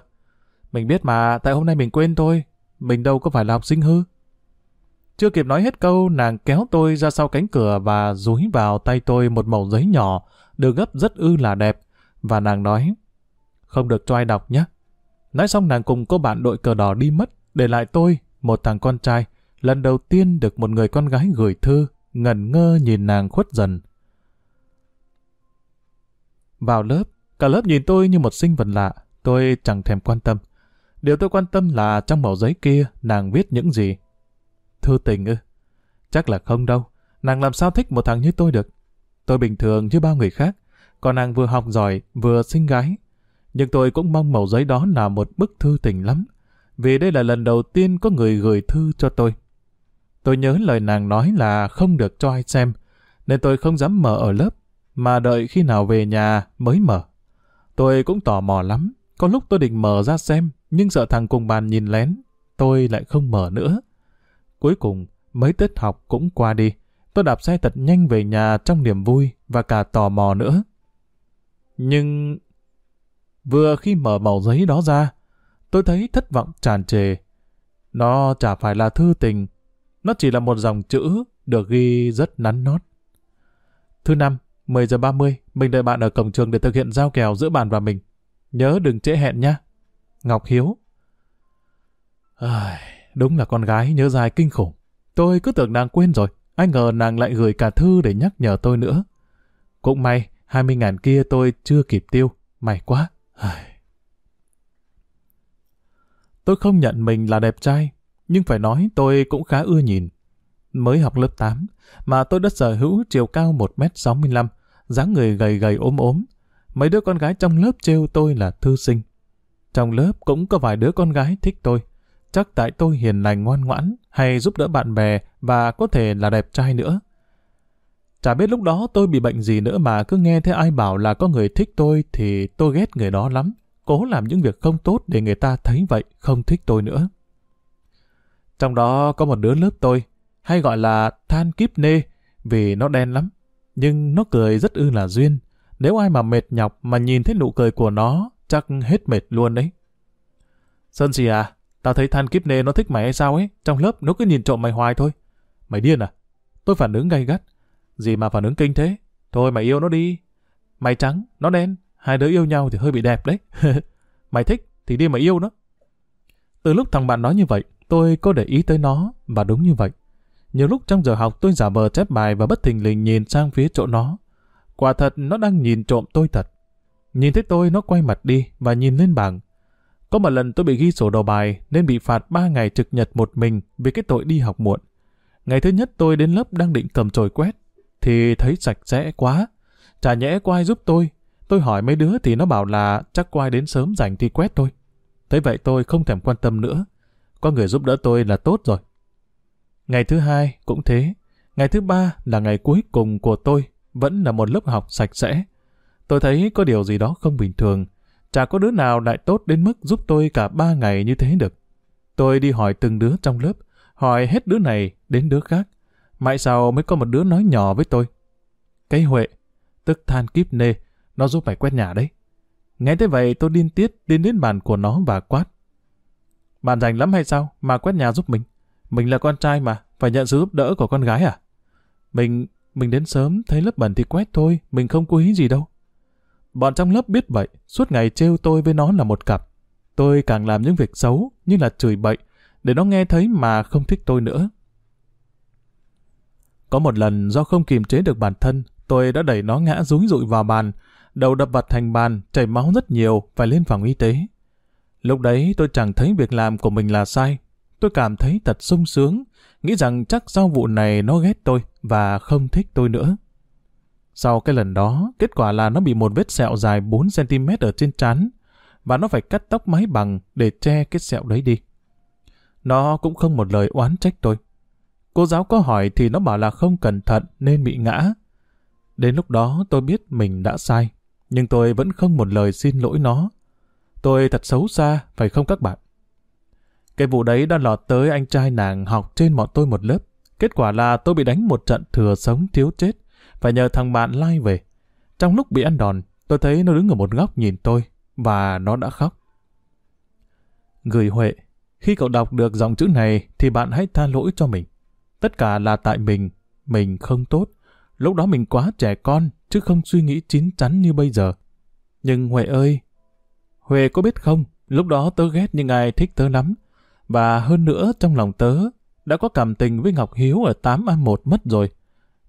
Mình biết mà, tại hôm nay mình quên thôi. Mình đâu có phải là học sinh hư. Chưa kịp nói hết câu, nàng kéo tôi ra sau cánh cửa và dúi vào tay tôi một mẩu giấy nhỏ, được gấp rất ư là đẹp. Và nàng nói, không được cho ai đọc nhé. Nói xong nàng cùng cô bạn đội cờ đỏ đi mất, để lại tôi, một thằng con trai, lần đầu tiên được một người con gái gửi thư, ngẩn ngơ nhìn nàng khuất dần. Vào lớp, cả lớp nhìn tôi như một sinh vật lạ, tôi chẳng thèm quan tâm. Điều tôi quan tâm là trong mẩu giấy kia nàng viết những gì. Thư tình ư? Chắc là không đâu. Nàng làm sao thích một thằng như tôi được? Tôi bình thường như bao người khác, còn nàng vừa học giỏi, vừa xinh gái. Nhưng tôi cũng mong màu giấy đó là một bức thư tình lắm. vì đây là lần đầu tiên có người gửi thư cho tôi. Tôi nhớ lời nàng nói là không được cho ai xem, nên tôi không dám mở ở lớp, mà đợi khi nào về nhà mới mở. Tôi cũng tò mò lắm, có lúc tôi định mở ra xem, nhưng sợ thằng cùng bàn nhìn lén, tôi lại không mở nữa. Cuối cùng, mấy tiết học cũng qua đi, tôi đạp xe thật nhanh về nhà trong niềm vui và cả tò mò nữa. Nhưng vừa khi mở màu giấy đó ra, tôi thấy thất vọng tràn trề. Nó chả phải là thư tình, nó chỉ là một dòng chữ được ghi rất nắn nót. Thứ năm, 10 giờ 30, mình đợi bạn ở cổng trường để thực hiện giao kèo giữa bạn và mình. Nhớ đừng trễ hẹn nha Ngọc Hiếu Ai... Đúng là con gái nhớ dài kinh khủng. Tôi cứ tưởng nàng quên rồi. Ai ngờ nàng lại gửi cả thư để nhắc nhở tôi nữa. Cũng may, 20 ngàn kia tôi chưa kịp tiêu. May quá. Tôi không nhận mình là đẹp trai, nhưng phải nói tôi cũng khá ưa nhìn. Mới học lớp 8, mà tôi đã sở hữu chiều cao 1m65, dáng người gầy gầy ốm ốm. Mấy đứa con gái trong lớp trêu tôi là thư sinh. Trong lớp cũng có vài đứa con gái thích tôi. Chắc tại tôi hiền lành ngoan ngoãn, hay giúp đỡ bạn bè và có thể là đẹp trai nữa. Chả biết lúc đó tôi bị bệnh gì nữa mà cứ nghe thấy ai bảo là có người thích tôi thì tôi ghét người đó lắm. Cố làm những việc không tốt để người ta thấy vậy, không thích tôi nữa. Trong đó có một đứa lớp tôi, hay gọi là than kíp nê, vì nó đen lắm. Nhưng nó cười rất ư là duyên. Nếu ai mà mệt nhọc mà nhìn thấy nụ cười của nó, chắc hết mệt luôn đấy. Sơn gì à, tao thấy than kíp nê nó thích mày hay sao ấy, trong lớp nó cứ nhìn trộm mày hoài thôi. Mày điên à? Tôi phản ứng gay gắt. Gì mà phản ứng kinh thế? Thôi mày yêu nó đi. Mày trắng, nó đen, hai đứa yêu nhau thì hơi bị đẹp đấy. mày thích thì đi mà yêu nó. Từ lúc thằng bạn nói như vậy, tôi có để ý tới nó, và đúng như vậy. Nhiều lúc trong giờ học tôi giả vờ chép bài và bất thình lình nhìn sang phía chỗ nó. Quả thật nó đang nhìn trộm tôi thật. Nhìn thấy tôi nó quay mặt đi và nhìn lên bảng. Có một lần tôi bị ghi sổ đầu bài nên bị phạt 3 ngày trực nhật một mình vì cái tội đi học muộn. Ngày thứ nhất tôi đến lớp đang định cầm chổi quét thì thấy sạch sẽ quá. Chả nhẽ quay giúp tôi. Tôi hỏi mấy đứa thì nó bảo là chắc quay đến sớm rảnh thì quét thôi. Thế vậy tôi không thèm quan tâm nữa. Có người giúp đỡ tôi là tốt rồi. Ngày thứ hai cũng thế. Ngày thứ ba là ngày cuối cùng của tôi, vẫn là một lớp học sạch sẽ. Tôi thấy có điều gì đó không bình thường. Chả có đứa nào lại tốt đến mức giúp tôi cả ba ngày như thế được. Tôi đi hỏi từng đứa trong lớp, hỏi hết đứa này đến đứa khác. Mãi sau mới có một đứa nói nhỏ với tôi. Cái Huệ, tức than kíp nê, nó giúp mày quét nhà đấy. Nghe thế vậy tôi điên tiết đến đến bàn của nó và quát. Bạn rảnh lắm hay sao mà quét nhà giúp mình? Mình là con trai mà, phải nhận sự giúp đỡ của con gái à? Mình, mình đến sớm, thấy lớp bẩn thì quét thôi, mình không cố ý gì đâu. Bọn trong lớp biết vậy, suốt ngày trêu tôi với nó là một cặp. Tôi càng làm những việc xấu, như là chửi bậy, để nó nghe thấy mà không thích tôi nữa. Có một lần do không kiềm chế được bản thân, tôi đã đẩy nó ngã rúi rụi vào bàn, đầu đập vặt thành bàn, chảy máu rất nhiều, phải lên phòng y tế. Lúc đấy tôi chẳng thấy việc làm của mình là sai, tôi cảm thấy thật sung sướng, nghĩ rằng chắc sau vụ này nó ghét tôi và không thích tôi nữa. Sau cái lần đó, kết quả là nó bị một vết sẹo dài 4cm ở trên trán và nó phải cắt tóc mái bằng để che cái sẹo đấy đi. Nó cũng không một lời oán trách tôi. Cô giáo có hỏi thì nó bảo là không cẩn thận nên bị ngã. Đến lúc đó tôi biết mình đã sai, nhưng tôi vẫn không một lời xin lỗi nó. Tôi thật xấu xa, phải không các bạn? Cái vụ đấy đã lọt tới anh trai nàng học trên bọn tôi một lớp. Kết quả là tôi bị đánh một trận thừa sống thiếu chết, phải nhờ thằng bạn lai về. Trong lúc bị ăn đòn, tôi thấy nó đứng ở một góc nhìn tôi, và nó đã khóc. Gửi Huệ, khi cậu đọc được dòng chữ này thì bạn hãy tha lỗi cho mình. Tất cả là tại mình, mình không tốt. Lúc đó mình quá trẻ con, chứ không suy nghĩ chín chắn như bây giờ. Nhưng Huệ ơi, Huệ có biết không, lúc đó tớ ghét nhưng ai thích tớ lắm. Và hơn nữa trong lòng tớ đã có cảm tình với Ngọc Hiếu ở 8A1 mất rồi.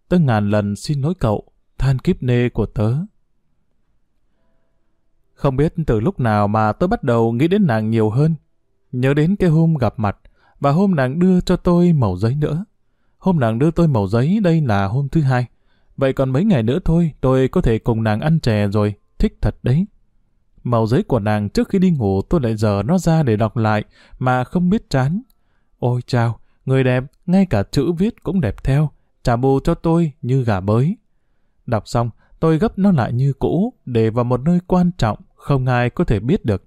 Tớ ngàn lần xin lỗi cậu, than kiếp nê của tớ. Không biết từ lúc nào mà tớ bắt đầu nghĩ đến nàng nhiều hơn. Nhớ đến cái hôm gặp mặt, và hôm nàng đưa cho tôi mẩu giấy nữa. Hôm nàng đưa tôi mẩu giấy đây là hôm thứ hai. Vậy còn mấy ngày nữa thôi, tôi có thể cùng nàng ăn chè rồi, thích thật đấy. Màu giấy của nàng trước khi đi ngủ tôi lại dở nó ra để đọc lại mà không biết chán. Ôi chao, người đẹp, ngay cả chữ viết cũng đẹp theo, trả bù cho tôi như gà bới. Đọc xong, tôi gấp nó lại như cũ, để vào một nơi quan trọng, không ai có thể biết được.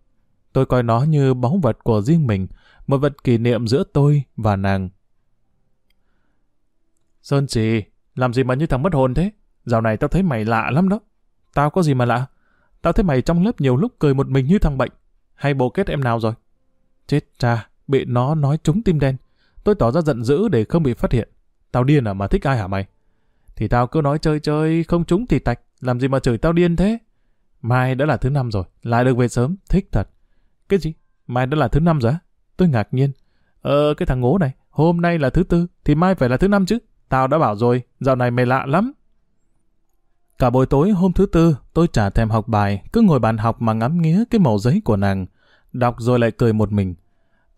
Tôi coi nó như báu vật của riêng mình, một vật kỷ niệm giữa tôi và nàng. Sơn trì, làm gì mà như thằng mất hồn thế? Dạo này tao thấy mày lạ lắm đó. Tao có gì mà lạ? Tao thấy mày trong lớp nhiều lúc cười một mình như thằng bệnh. Hay bồ kết em nào rồi? Chết cha, bị nó nói trúng tim đen. Tôi tỏ ra giận dữ để không bị phát hiện. Tao điên à mà thích ai hả mày? Thì tao cứ nói chơi chơi, không trúng thì tạch. Làm gì mà chửi tao điên thế? Mai đã là thứ năm rồi, lại được về sớm, thích thật. Cái gì? Mai đã là thứ năm rồi? Tôi ngạc nhiên. Ờ, cái thằng ngố này, hôm nay là thứ tư, thì mai phải là thứ năm chứ. Tao đã bảo rồi, dạo này mày lạ lắm. Cả buổi tối hôm thứ tư, tôi chả thèm học bài, cứ ngồi bàn học mà ngắm nghía cái màu giấy của nàng. Đọc rồi lại cười một mình.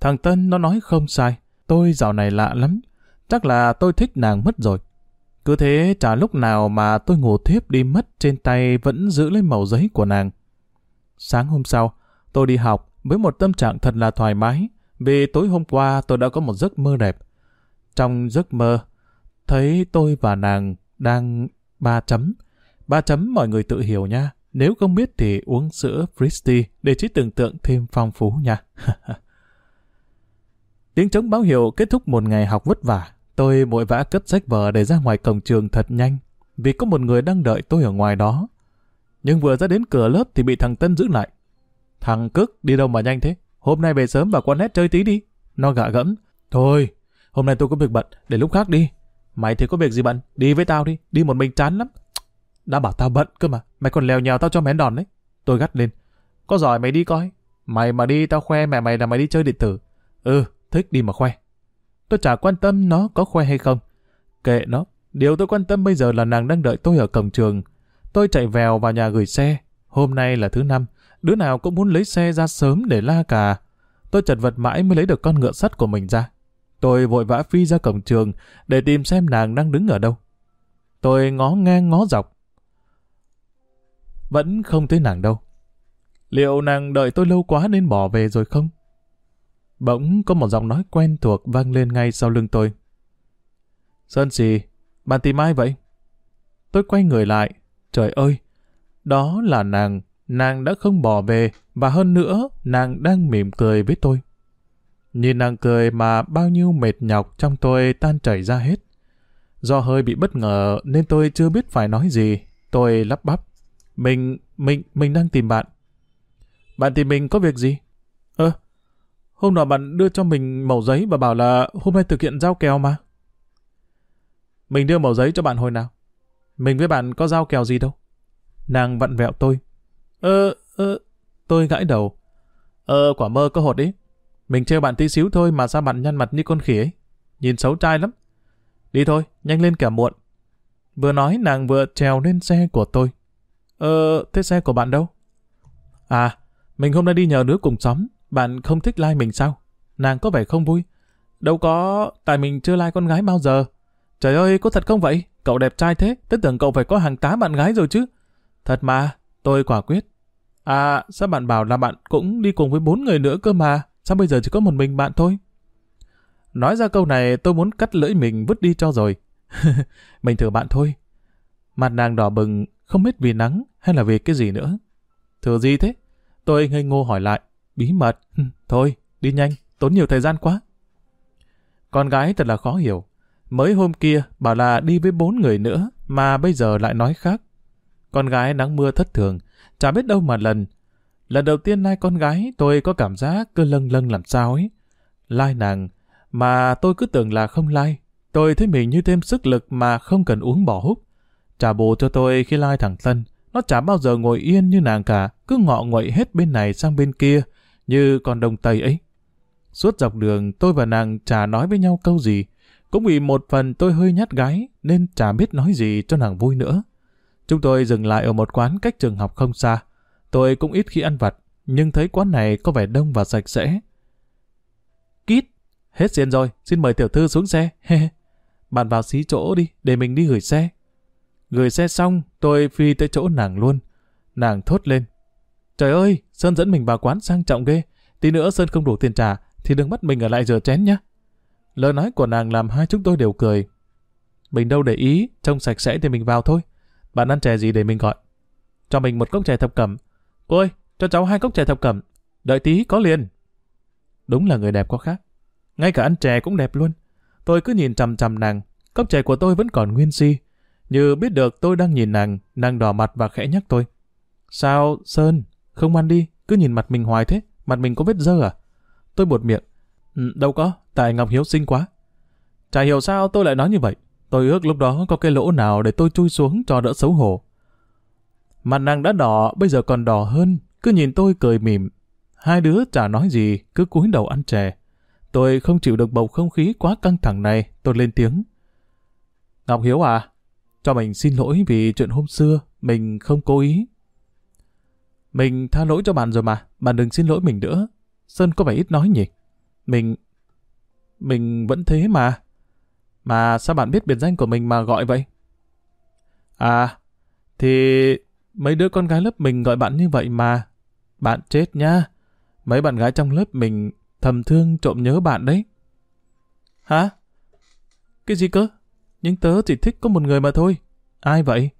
Thằng Tân nó nói không sai, tôi dạo này lạ lắm. Chắc là tôi thích nàng mất rồi. Cứ thế chả lúc nào mà tôi ngủ thiếp đi mất trên tay vẫn giữ lấy màu giấy của nàng. Sáng hôm sau, tôi đi học với một tâm trạng thật là thoải mái, vì tối hôm qua tôi đã có một giấc mơ đẹp. Trong giấc mơ, thấy tôi và nàng đang ba chấm. Ba chấm mọi người tự hiểu nha. Nếu không biết thì uống sữa Fristy để trí tưởng tượng thêm phong phú nha. Tiếng trống báo hiệu kết thúc một ngày học vất vả. Tôi vội vã cất sách vở để ra ngoài cổng trường thật nhanh, vì có một người đang đợi tôi ở ngoài đó. Nhưng vừa ra đến cửa lớp thì bị thằng Tân giữ lại. Thằng Cức đi đâu mà nhanh thế? Hôm nay về sớm và qua nét chơi tí đi. Nó gạ gẫm. Thôi, hôm nay tôi có việc bận, để lúc khác đi. Mày thì có việc gì bận, đi với tao đi, đi một mình chán lắm. Đã bảo tao bận cơ mà, mày còn lèo nhào tao cho mén đòn đấy. Tôi gắt lên. Có giỏi mày đi coi. Mày mà đi tao khoe mẹ mày là mày đi chơi điện tử. Ừ, thích đi mà khoe. Tôi chả quan tâm nó có khoe hay không. Kệ nó, điều tôi quan tâm bây giờ là nàng đang đợi tôi ở cổng trường. Tôi chạy vèo vào nhà gửi xe. Hôm nay là thứ năm, đứa nào cũng muốn lấy xe ra sớm để la cà. Tôi chật vật mãi mới lấy được con ngựa sắt của mình ra. Tôi vội vã phi ra cổng trường để tìm xem nàng đang đứng ở đâu. Tôi ngó ngang ngó dọc. Vẫn không thấy nàng đâu. Liệu nàng đợi tôi lâu quá nên bỏ về rồi không? Bỗng có một giọng nói quen thuộc vang lên ngay sau lưng tôi. Sơn xì, bạn tìm ai vậy? Tôi quay người lại. Trời ơi, đó là nàng. Nàng đã không bỏ về và hơn nữa nàng đang mỉm cười với tôi. Nhìn nàng cười mà bao nhiêu mệt nhọc trong tôi tan chảy ra hết. Do hơi bị bất ngờ nên tôi chưa biết phải nói gì. Tôi lắp bắp. Mình, mình, mình đang tìm bạn. Bạn tìm mình có việc gì? Hôm nọ bạn đưa cho mình mẩu giấy và bảo là hôm nay thực hiện giao kèo mà. Mình đưa mẩu giấy cho bạn hồi nào? Mình với bạn có giao kèo gì đâu. Nàng vặn vẹo tôi. Ơ, ơ, tôi gãi đầu. Ờ, quả mơ có hột ý. Mình trêu bạn tí xíu thôi mà sao bạn nhăn mặt như con khỉ ấy. Nhìn xấu trai lắm. Đi thôi, nhanh lên kẻ muộn. Vừa nói nàng vừa trèo lên xe của tôi. Ờ, thế xe của bạn đâu? À, mình hôm nay đi nhờ đứa cùng xóm. Bạn không thích like mình sao? Nàng có vẻ không vui. Đâu có, tại mình chưa like con gái bao giờ. Trời ơi, có thật không vậy? Cậu đẹp trai thế, tớ tưởng cậu phải có hàng tá bạn gái rồi chứ. Thật mà, tôi quả quyết. À, sao bạn bảo là bạn cũng đi cùng với bốn người nữa cơ mà? Sao bây giờ chỉ có một mình bạn thôi? Nói ra câu này tôi muốn cắt lưỡi mình vứt đi cho rồi. mình thử bạn thôi. Mặt nàng đỏ bừng, không biết vì nắng hay là vì cái gì nữa. Thử gì thế? Tôi ngây ngô hỏi lại. Bí mật. thôi, đi nhanh, tốn nhiều thời gian quá. Con gái thật là khó hiểu. Mới hôm kia bảo là đi với bốn người nữa, mà bây giờ lại nói khác. Con gái nắng mưa thất thường, chả biết đâu mà lần. Lần đầu tiên lai con gái tôi có cảm giác cứ lâng lâng làm sao ấy. Lai nàng, mà tôi cứ tưởng là không lai. Tôi thấy mình như thêm sức lực mà không cần uống bỏ hút. Trả bù cho tôi khi lai thẳng Tân. Nó chả bao giờ ngồi yên như nàng cả, cứ ngọ nguậy hết bên này sang bên kia, như con đồng tây ấy. Suốt dọc đường tôi và nàng chả nói với nhau câu gì. Cũng vì một phần tôi hơi nhát gái nên chả biết nói gì cho nàng vui nữa. Chúng tôi dừng lại ở một quán cách trường học không xa. Tôi cũng ít khi ăn vặt, nhưng thấy quán này có vẻ đông và sạch sẽ. Kít, hết xiên rồi, xin mời tiểu thư xuống xe. Bạn vào xí chỗ đi, để mình đi gửi xe. Gửi xe xong, tôi phi tới chỗ nàng luôn. Nàng thốt lên. Trời ơi, Sơn dẫn mình vào quán sang trọng ghê. Tí nữa Sơn không đủ tiền trả, thì đừng bắt mình ở lại rửa chén nhé. Lời nói của nàng làm hai chúng tôi đều cười. Mình đâu để ý, trông sạch sẽ thì mình vào thôi. Bạn ăn chè gì để mình gọi? Cho mình một cốc chè thập cẩm. Cô ơi, cho cháu hai cốc chè thập cẩm. Đợi tí, có liền. Đúng là người đẹp có khác. Ngay cả ăn chè cũng đẹp luôn. Tôi cứ nhìn chằm chằm nàng. Cốc chè của tôi vẫn còn nguyên si. Như biết được tôi đang nhìn nàng, nàng đỏ mặt và khẽ nhắc tôi. Sao, Sơn, không ăn đi, cứ nhìn mặt mình hoài thế, mặt mình có vết dơ à? Tôi buột miệng. Ừ, đâu có, tại Ngọc Hiếu xinh quá. Chả hiểu sao tôi lại nói như vậy. Tôi ước lúc đó có cái lỗ nào để tôi chui xuống cho đỡ xấu hổ. Mặt nàng đã đỏ, bây giờ còn đỏ hơn, cứ nhìn tôi cười mỉm. Hai đứa chả nói gì, cứ cúi đầu ăn chè. Tôi không chịu được bầu không khí quá căng thẳng này, tôi lên tiếng. Ngọc Hiếu à, cho mình xin lỗi vì chuyện hôm xưa, mình không cố ý. Mình tha lỗi cho bạn rồi mà, bạn đừng xin lỗi mình nữa. Sơn có vẻ ít nói nhỉ? Mình... Mình vẫn thế mà. Mà sao bạn biết biệt danh của mình mà gọi vậy? À, thì mấy đứa con gái lớp mình gọi bạn như vậy mà. Bạn chết nha. Mấy bạn gái trong lớp mình thầm thương trộm nhớ bạn đấy. Hả? Cái gì cơ? Nhưng tớ chỉ thích có một người mà thôi. Ai vậy?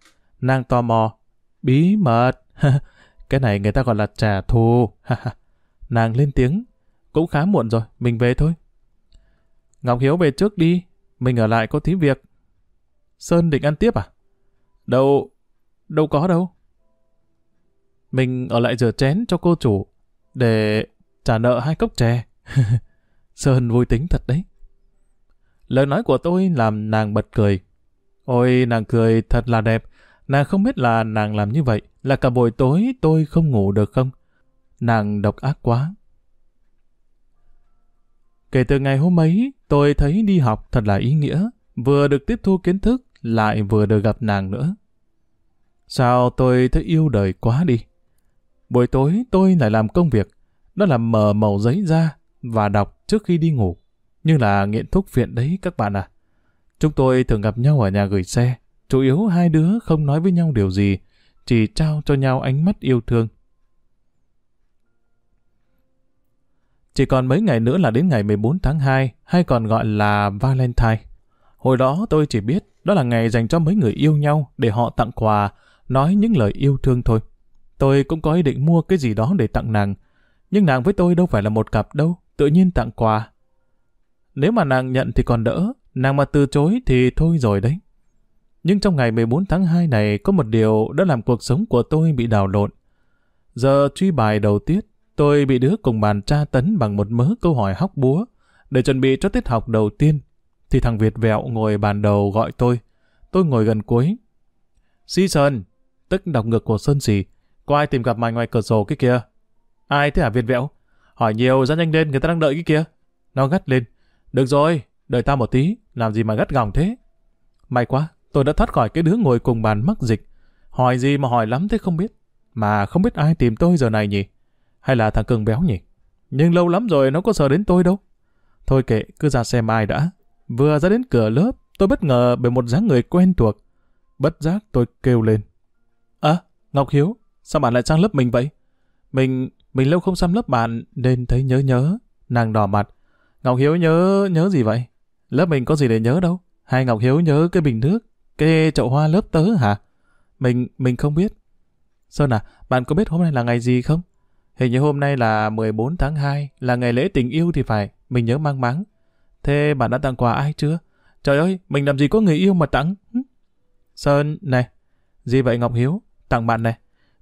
Nàng tò mò. Bí mật. cái này người ta gọi là trả thù. Nàng lên tiếng. Cũng khá muộn rồi, mình về thôi. Ngọc Hiếu về trước đi, mình ở lại có tí việc. Sơn định ăn tiếp à? Đâu, đâu có đâu. Mình ở lại rửa chén cho cô chủ, để trả nợ hai cốc chè. Sơn vui tính thật đấy. Lời nói của tôi làm nàng bật cười. Ôi, nàng cười thật là đẹp. Nàng không biết là nàng làm như vậy, là cả buổi tối tôi không ngủ được không? Nàng độc ác quá. Kể từ ngày hôm ấy, tôi thấy đi học thật là ý nghĩa, vừa được tiếp thu kiến thức, lại vừa được gặp nàng nữa. Sao tôi thấy yêu đời quá đi? Buổi tối tôi lại làm công việc, đó là mở màu giấy ra và đọc trước khi đi ngủ. Như là nghiện thuốc phiện đấy các bạn à. Chúng tôi thường gặp nhau ở nhà gửi xe, chủ yếu hai đứa không nói với nhau điều gì, chỉ trao cho nhau ánh mắt yêu thương. Chỉ còn mấy ngày nữa là đến ngày 14 tháng 2, hay còn gọi là Valentine. Hồi đó tôi chỉ biết đó là ngày dành cho mấy người yêu nhau để họ tặng quà, nói những lời yêu thương thôi. Tôi cũng có ý định mua cái gì đó để tặng nàng, nhưng nàng với tôi đâu phải là một cặp đâu, tự nhiên tặng quà. Nếu mà nàng nhận thì còn đỡ, nàng mà từ chối thì thôi rồi đấy. Nhưng trong ngày 14 tháng 2 này có một điều đã làm cuộc sống của tôi bị đảo lộn. Giờ truy bài đầu tiết, Tôi bị đứa cùng bàn tra tấn bằng một mớ câu hỏi hóc búa để chuẩn bị cho tiết học đầu tiên. Thì thằng Việt vẹo ngồi bàn đầu gọi tôi. Tôi ngồi gần cuối. Si Sơn, tức đọc ngược của Sơn gì. Có ai tìm gặp mày ngoài cửa sổ cái kia? Ai thế hả Việt vẹo? Hỏi nhiều ra nhanh lên, người ta đang đợi cái kia. Nó gắt lên. Được rồi, đợi tao một tí, làm gì mà gắt gỏng thế? May quá, tôi đã thoát khỏi cái đứa ngồi cùng bàn mắc dịch. Hỏi gì mà hỏi lắm thế không biết. Mà không biết ai tìm tôi giờ này nhỉ? Hay là thằng Cường béo nhỉ? Nhưng lâu lắm rồi nó có sợ đến tôi đâu. Thôi kệ, cứ ra xem ai đã. Vừa ra đến cửa lớp, tôi bất ngờ bởi một dáng người quen thuộc. Bất giác tôi kêu lên. À, Ngọc Hiếu, sao bạn lại sang lớp mình vậy? Mình, mình lâu không xăm lớp bạn nên thấy nhớ nhớ. Nàng đỏ mặt. Ngọc Hiếu nhớ, nhớ gì vậy? Lớp mình có gì để nhớ đâu. Hay Ngọc Hiếu nhớ cái bình nước, cái chậu hoa lớp tớ hả? Mình, mình không biết. Sơn à, bạn có biết hôm nay là ngày gì không? Hình như hôm nay là 14 tháng 2, là ngày lễ tình yêu thì phải, mình nhớ mang máng. Thế bạn đã tặng quà ai chưa? Trời ơi, mình làm gì có người yêu mà tặng? Sơn, này, gì vậy Ngọc Hiếu? Tặng bạn này.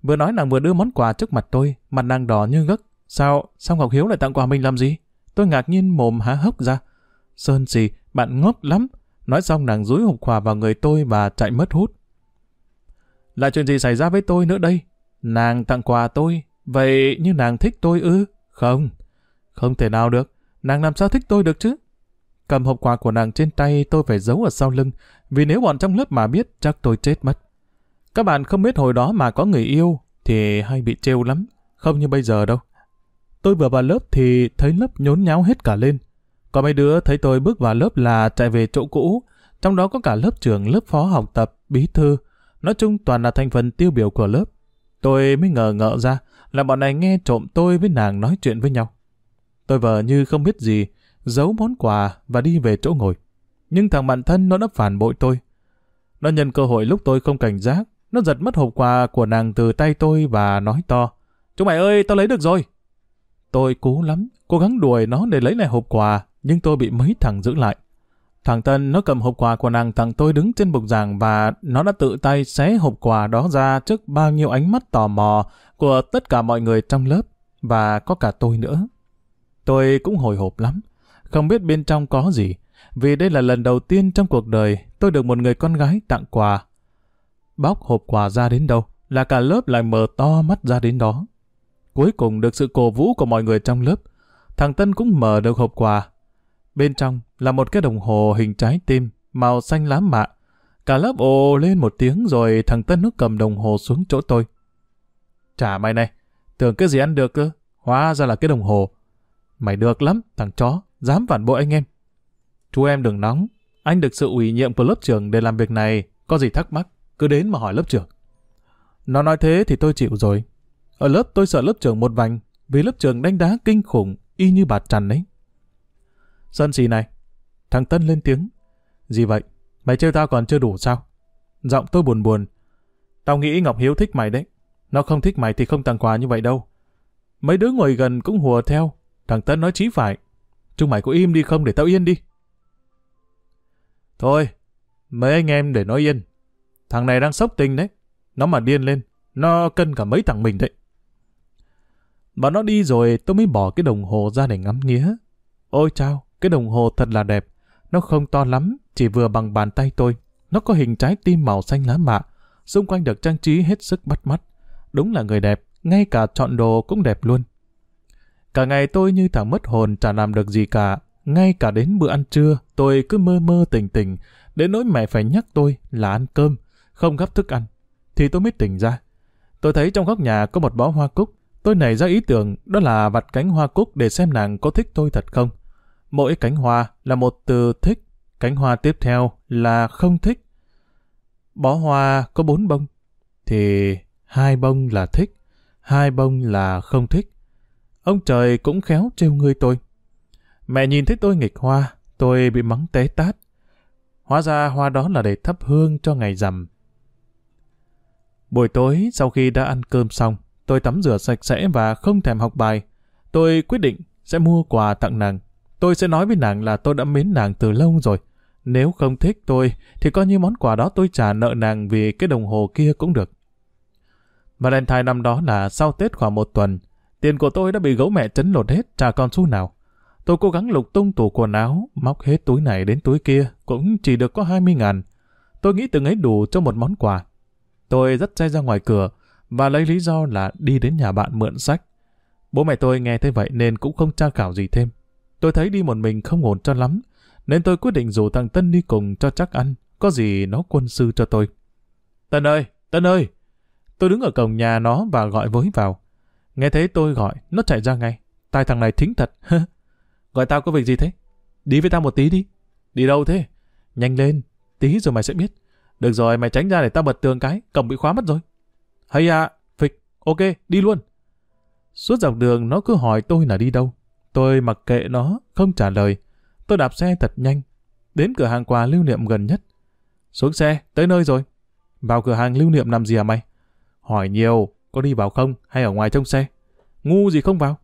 Vừa nói nàng vừa đưa món quà trước mặt tôi, mặt nàng đỏ như gấc. Sao, sao Ngọc Hiếu lại tặng quà mình làm gì? Tôi ngạc nhiên mồm há hốc ra. Sơn gì, bạn ngốc lắm. Nói xong nàng rúi hộp quà vào người tôi và chạy mất hút. Là chuyện gì xảy ra với tôi nữa đây? Nàng tặng quà tôi, Vậy như nàng thích tôi ư? Không, không thể nào được. Nàng làm sao thích tôi được chứ? Cầm hộp quà của nàng trên tay tôi phải giấu ở sau lưng, vì nếu bọn trong lớp mà biết chắc tôi chết mất. Các bạn không biết hồi đó mà có người yêu thì hay bị trêu lắm, không như bây giờ đâu. Tôi vừa vào lớp thì thấy lớp nhốn nháo hết cả lên. Có mấy đứa thấy tôi bước vào lớp là chạy về chỗ cũ, trong đó có cả lớp trưởng, lớp phó học tập, bí thư, nói chung toàn là thành phần tiêu biểu của lớp. Tôi mới ngờ ngợ ra, là bọn này nghe trộm tôi với nàng nói chuyện với nhau. Tôi vờ như không biết gì, giấu món quà và đi về chỗ ngồi. Nhưng thằng bạn thân nó đã phản bội tôi. Nó nhân cơ hội lúc tôi không cảnh giác, nó giật mất hộp quà của nàng từ tay tôi và nói to. Chúng mày ơi, tao lấy được rồi. Tôi cố lắm, cố gắng đuổi nó để lấy lại hộp quà, nhưng tôi bị mấy thằng giữ lại. Thằng Tân nó cầm hộp quà của nàng tặng tôi đứng trên bục giảng và nó đã tự tay xé hộp quà đó ra trước bao nhiêu ánh mắt tò mò của tất cả mọi người trong lớp và có cả tôi nữa. Tôi cũng hồi hộp lắm, không biết bên trong có gì, vì đây là lần đầu tiên trong cuộc đời tôi được một người con gái tặng quà. Bóc hộp quà ra đến đâu là cả lớp lại mở to mắt ra đến đó. Cuối cùng được sự cổ vũ của mọi người trong lớp, thằng Tân cũng mở được hộp quà. Bên trong là một cái đồng hồ hình trái tim, màu xanh lá mạ. Cả lớp ồ lên một tiếng rồi thằng Tân nó cầm đồng hồ xuống chỗ tôi. Chả mày này, tưởng cái gì ăn được cơ, hóa ra là cái đồng hồ. Mày được lắm, thằng chó, dám phản bội anh em. Chú em đừng nóng, anh được sự ủy nhiệm của lớp trưởng để làm việc này, có gì thắc mắc, cứ đến mà hỏi lớp trưởng. Nó nói thế thì tôi chịu rồi. Ở lớp tôi sợ lớp trưởng một vành, vì lớp trưởng đánh đá kinh khủng, y như bà trần ấy. Sân xì này, thằng Tân lên tiếng. Gì vậy? Mày chơi tao còn chưa đủ sao? Giọng tôi buồn buồn. Tao nghĩ Ngọc Hiếu thích mày đấy. Nó không thích mày thì không tặng quà như vậy đâu. Mấy đứa ngồi gần cũng hùa theo. Thằng Tân nói chí phải. Chúng mày có im đi không để tao yên đi. Thôi, mấy anh em để nó yên. Thằng này đang sốc tinh đấy. Nó mà điên lên, nó cân cả mấy thằng mình đấy. Và nó đi rồi tôi mới bỏ cái đồng hồ ra để ngắm nghía. Ôi chao, cái đồng hồ thật là đẹp. Nó không to lắm, chỉ vừa bằng bàn tay tôi. Nó có hình trái tim màu xanh lá mạ. Xung quanh được trang trí hết sức bắt mắt. Đúng là người đẹp, ngay cả chọn đồ cũng đẹp luôn. Cả ngày tôi như thằng mất hồn chả làm được gì cả. Ngay cả đến bữa ăn trưa, tôi cứ mơ mơ tỉnh tỉnh, đến nỗi mẹ phải nhắc tôi là ăn cơm, không gấp thức ăn. Thì tôi mới tỉnh ra. Tôi thấy trong góc nhà có một bó hoa cúc. Tôi nảy ra ý tưởng đó là vặt cánh hoa cúc để xem nàng có thích tôi thật không. Mỗi cánh hoa là một từ thích, cánh hoa tiếp theo là không thích. Bó hoa có bốn bông, thì hai bông là thích, hai bông là không thích. Ông trời cũng khéo trêu ngươi tôi. Mẹ nhìn thấy tôi nghịch hoa, tôi bị mắng té tát. Hóa ra hoa đó là để thắp hương cho ngày rằm. Buổi tối, sau khi đã ăn cơm xong, tôi tắm rửa sạch sẽ và không thèm học bài. Tôi quyết định sẽ mua quà tặng nàng. Tôi sẽ nói với nàng là tôi đã mến nàng từ lâu rồi. Nếu không thích tôi, thì coi như món quà đó tôi trả nợ nàng vì cái đồng hồ kia cũng được. Valentine năm đó là sau Tết khoảng một tuần. Tiền của tôi đã bị gấu mẹ chấn lột hết, trả con xu nào. Tôi cố gắng lục tung tủ quần áo, móc hết túi này đến túi kia, cũng chỉ được có 20 ngàn. Tôi nghĩ từng ấy đủ cho một món quà. Tôi dắt xe ra ngoài cửa và lấy lý do là đi đến nhà bạn mượn sách. Bố mẹ tôi nghe thấy vậy nên cũng không tra khảo gì thêm. Tôi thấy đi một mình không ổn cho lắm, nên tôi quyết định rủ thằng Tân đi cùng cho chắc ăn, có gì nó quân sư cho tôi. Tân ơi, Tân ơi! Tôi đứng ở cổng nhà nó và gọi với vào. Nghe thấy tôi gọi, nó chạy ra ngay. Tai thằng này thính thật. gọi tao có việc gì thế? Đi với tao một tí đi. Đi đâu thế? Nhanh lên, tí rồi mày sẽ biết. Được rồi, mày tránh ra để tao bật tường cái, cổng bị khóa mất rồi. Hay à, phịch, ok, đi luôn. Suốt dọc đường nó cứ hỏi tôi là đi đâu. Tôi mặc kệ nó, không trả lời. Tôi đạp xe thật nhanh, đến cửa hàng quà lưu niệm gần nhất. Xuống xe, tới nơi rồi. Vào cửa hàng lưu niệm làm gì à mày? Hỏi nhiều, có đi vào không hay ở ngoài trong xe? Ngu gì không vào?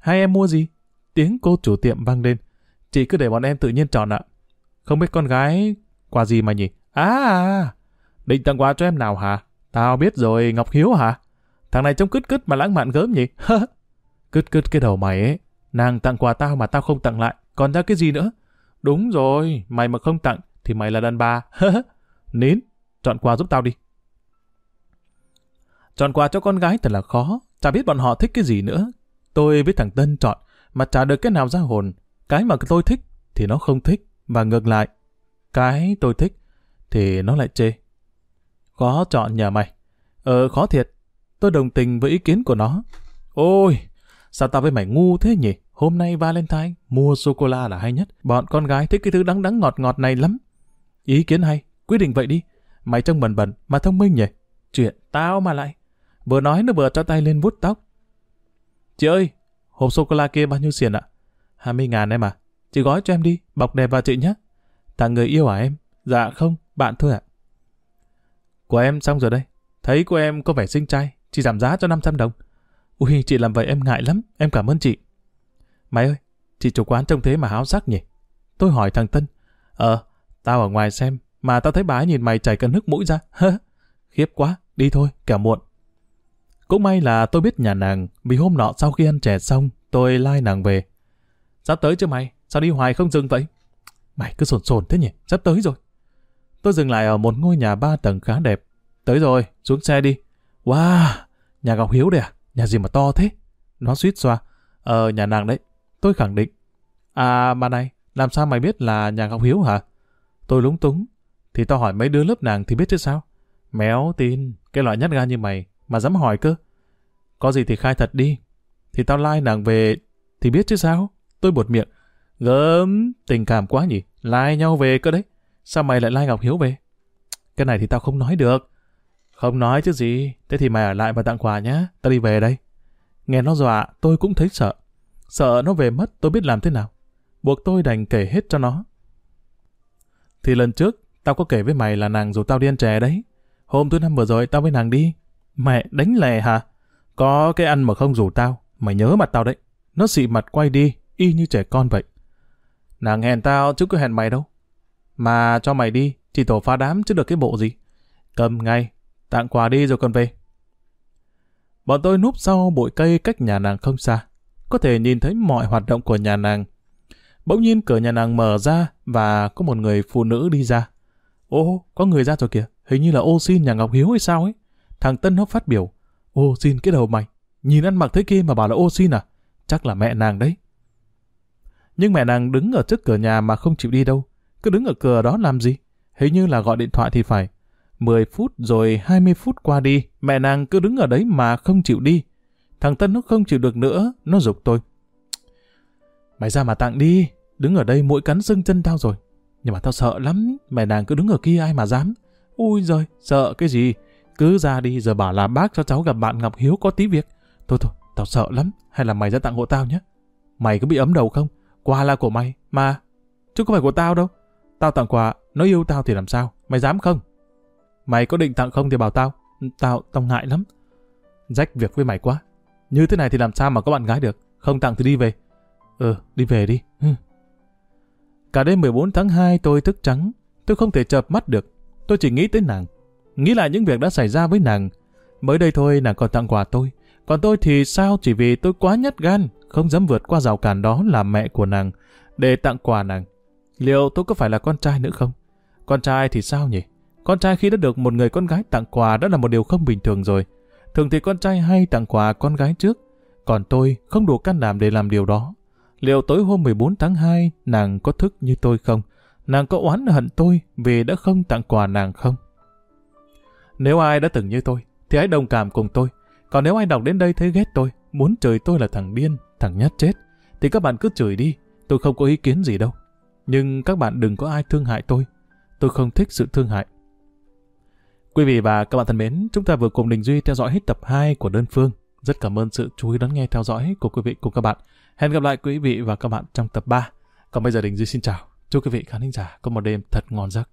Hai em mua gì? Tiếng cô chủ tiệm vang lên. Chị cứ để bọn em tự nhiên chọn ạ. Không biết con gái quà gì mà nhỉ? À, à, định tặng quà cho em nào hả? Tao biết rồi, Ngọc Hiếu hả? Thằng này trông cứt cứt mà lãng mạn gớm nhỉ? cứt cứt cái đầu mày ấy. Nàng tặng quà tao mà tao không tặng lại. Còn ra cái gì nữa? Đúng rồi, mày mà không tặng thì mày là đàn bà. Nín, chọn quà giúp tao đi. Chọn quà cho con gái thật là khó. Chả biết bọn họ thích cái gì nữa. Tôi với thằng Tân chọn, mà chả được cái nào ra hồn. Cái mà tôi thích thì nó không thích, và ngược lại. Cái tôi thích thì nó lại chê. Khó chọn nhà mày. Ờ, khó thiệt. Tôi đồng tình với ý kiến của nó. Ôi, sao tao với mày ngu thế nhỉ? Hôm nay Valentine, mua sô-cô-la là hay nhất. Bọn con gái thích cái thứ đắng đắng ngọt ngọt này lắm. Ý kiến hay, quyết định vậy đi. Mày trông bẩn bẩn mà thông minh nhỉ? Chuyện tao mà lại. Vừa nói nó vừa cho tay lên vuốt tóc. Chị ơi, hộp sô-cô-la kia bao nhiêu tiền ạ? 20 ngàn em à? Chị gói cho em đi, bọc đẹp vào chị nhé. Thằng người yêu à em? Dạ không, bạn thôi ạ. Của em xong rồi đây. Thấy của em có vẻ xinh trai, chị giảm giá cho 500 đồng. Ui, chị làm vậy em ngại lắm, em cảm ơn chị. Mày ơi, chị chủ quán trông thế mà háo sắc nhỉ? Tôi hỏi thằng Tân. Ờ, tao ở ngoài xem, mà tao thấy bà ấy nhìn mày chảy cả nước mũi ra. Khiếp quá, đi thôi, kẻ muộn. Cũng may là tôi biết nhà nàng, vì hôm nọ sau khi ăn chè xong, tôi lai nàng về. Sắp tới chưa mày? Sao đi hoài không dừng vậy? Mày cứ sồn sồn thế nhỉ? Sắp tới rồi. Tôi dừng lại ở một ngôi nhà ba tầng khá đẹp. Tới rồi, xuống xe đi. Wow, nhà Ngọc Hiếu đây à? Nhà gì mà to thế? Nó suýt xoa. Ờ, nhà nàng đấy. Tôi khẳng định. À, mà này, làm sao mày biết là nhà Ngọc Hiếu hả? Tôi lúng túng. Thì tao hỏi mấy đứa lớp nàng thì biết chứ sao? Méo tin, cái loại nhát gan như mày, mà dám hỏi cơ. Có gì thì khai thật đi. Thì tao lai like nàng về thì biết chứ sao? Tôi buột miệng. Gớm, tình cảm quá nhỉ? Lai like nhau về cơ đấy. Sao mày lại lai like Ngọc Hiếu về? Cái này thì tao không nói được. Không nói chứ gì. Thế thì mày ở lại và tặng quà nhé. Tao đi về đây. Nghe nó dọa, tôi cũng thấy sợ. Sợ nó về mất, tôi biết làm thế nào. Buộc tôi đành kể hết cho nó. Thì lần trước, tao có kể với mày là nàng rủ tao đi ăn chè đấy. Hôm thứ năm vừa rồi tao với nàng đi. Mẹ đánh lè hả? Có cái ăn mà không rủ tao, mày nhớ mặt tao đấy. Nó xị mặt quay đi, y như trẻ con vậy. Nàng hẹn tao chứ cứ hẹn mày đâu. Mà cho mày đi, chỉ tổ phá đám chứ được cái bộ gì. Cầm ngay, tặng quà đi rồi còn về. Bọn tôi núp sau bụi cây cách nhà nàng không xa. Có thể nhìn thấy mọi hoạt động của nhà nàng. Bỗng nhiên cửa nhà nàng mở ra và có một người phụ nữ đi ra. Ô, có người ra rồi kìa. Hình như là ô xin nhà Ngọc Hiếu hay sao ấy. Thằng Tân nó phát biểu. Ô xin cái đầu mày. Nhìn ăn mặc thế kia mà bảo là ô xin à? Chắc là mẹ nàng đấy. Nhưng mẹ nàng đứng ở trước cửa nhà mà không chịu đi đâu. Cứ đứng ở cửa đó làm gì? Hình như là gọi điện thoại thì phải. 10 phút rồi 20 phút qua đi, mẹ nàng cứ đứng ở đấy mà không chịu đi. Thằng Tân nó không chịu được nữa, nó dục tôi. Mày ra mà tặng đi, đứng ở đây mũi cắn sưng chân tao rồi. Nhưng mà tao sợ lắm, mẹ nàng cứ đứng ở kia ai mà dám. Ui giời, sợ cái gì? Cứ ra đi giờ bảo là bác cho cháu gặp bạn Ngọc Hiếu có tí việc. Thôi thôi, tao sợ lắm, hay là mày ra tặng hộ tao nhé. Mày có bị ấm đầu không? Quà là của mày, mà. Chứ không phải của tao đâu. Tao tặng quà, nó yêu tao thì làm sao? Mày dám không? Mày có định tặng không thì bảo tao. Tao, tao ngại lắm. Rách việc với mày quá. Như thế này thì làm sao mà có bạn gái được. Không tặng thì đi về. Ừ, đi về đi. Cả đêm 14 tháng 2 tôi thức trắng. Tôi không thể chợp mắt được. Tôi chỉ nghĩ tới nàng. Nghĩ lại những việc đã xảy ra với nàng. Mới đây thôi nàng còn tặng quà tôi. Còn tôi thì sao chỉ vì tôi quá nhát gan, không dám vượt qua rào cản đó là mẹ của nàng, để tặng quà nàng. Liệu tôi có phải là con trai nữa không? Con trai thì sao nhỉ? Con trai khi đã được một người con gái tặng quà đã là một điều không bình thường rồi. Thường thì con trai hay tặng quà con gái trước, còn tôi không đủ can đảm để làm điều đó. Liệu tối hôm 14 tháng 2 nàng có thức như tôi không? Nàng có oán hận tôi vì đã không tặng quà nàng không? Nếu ai đã từng như tôi, thì hãy đồng cảm cùng tôi. Còn nếu ai đọc đến đây thấy ghét tôi, muốn chửi tôi là thằng điên, thằng nhát chết, thì các bạn cứ chửi đi, tôi không có ý kiến gì đâu. Nhưng các bạn đừng có ai thương hại tôi. Tôi không thích sự thương hại. Quý vị và các bạn thân mến, chúng ta vừa cùng Đình Duy theo dõi hết tập 2 của Đơn Phương. Rất cảm ơn sự chú ý đón nghe theo dõi của quý vị cùng các bạn. Hẹn gặp lại quý vị và các bạn trong tập 3. Còn bây giờ Đình Duy xin chào. Chúc quý vị khán giả có một đêm thật ngon giấc.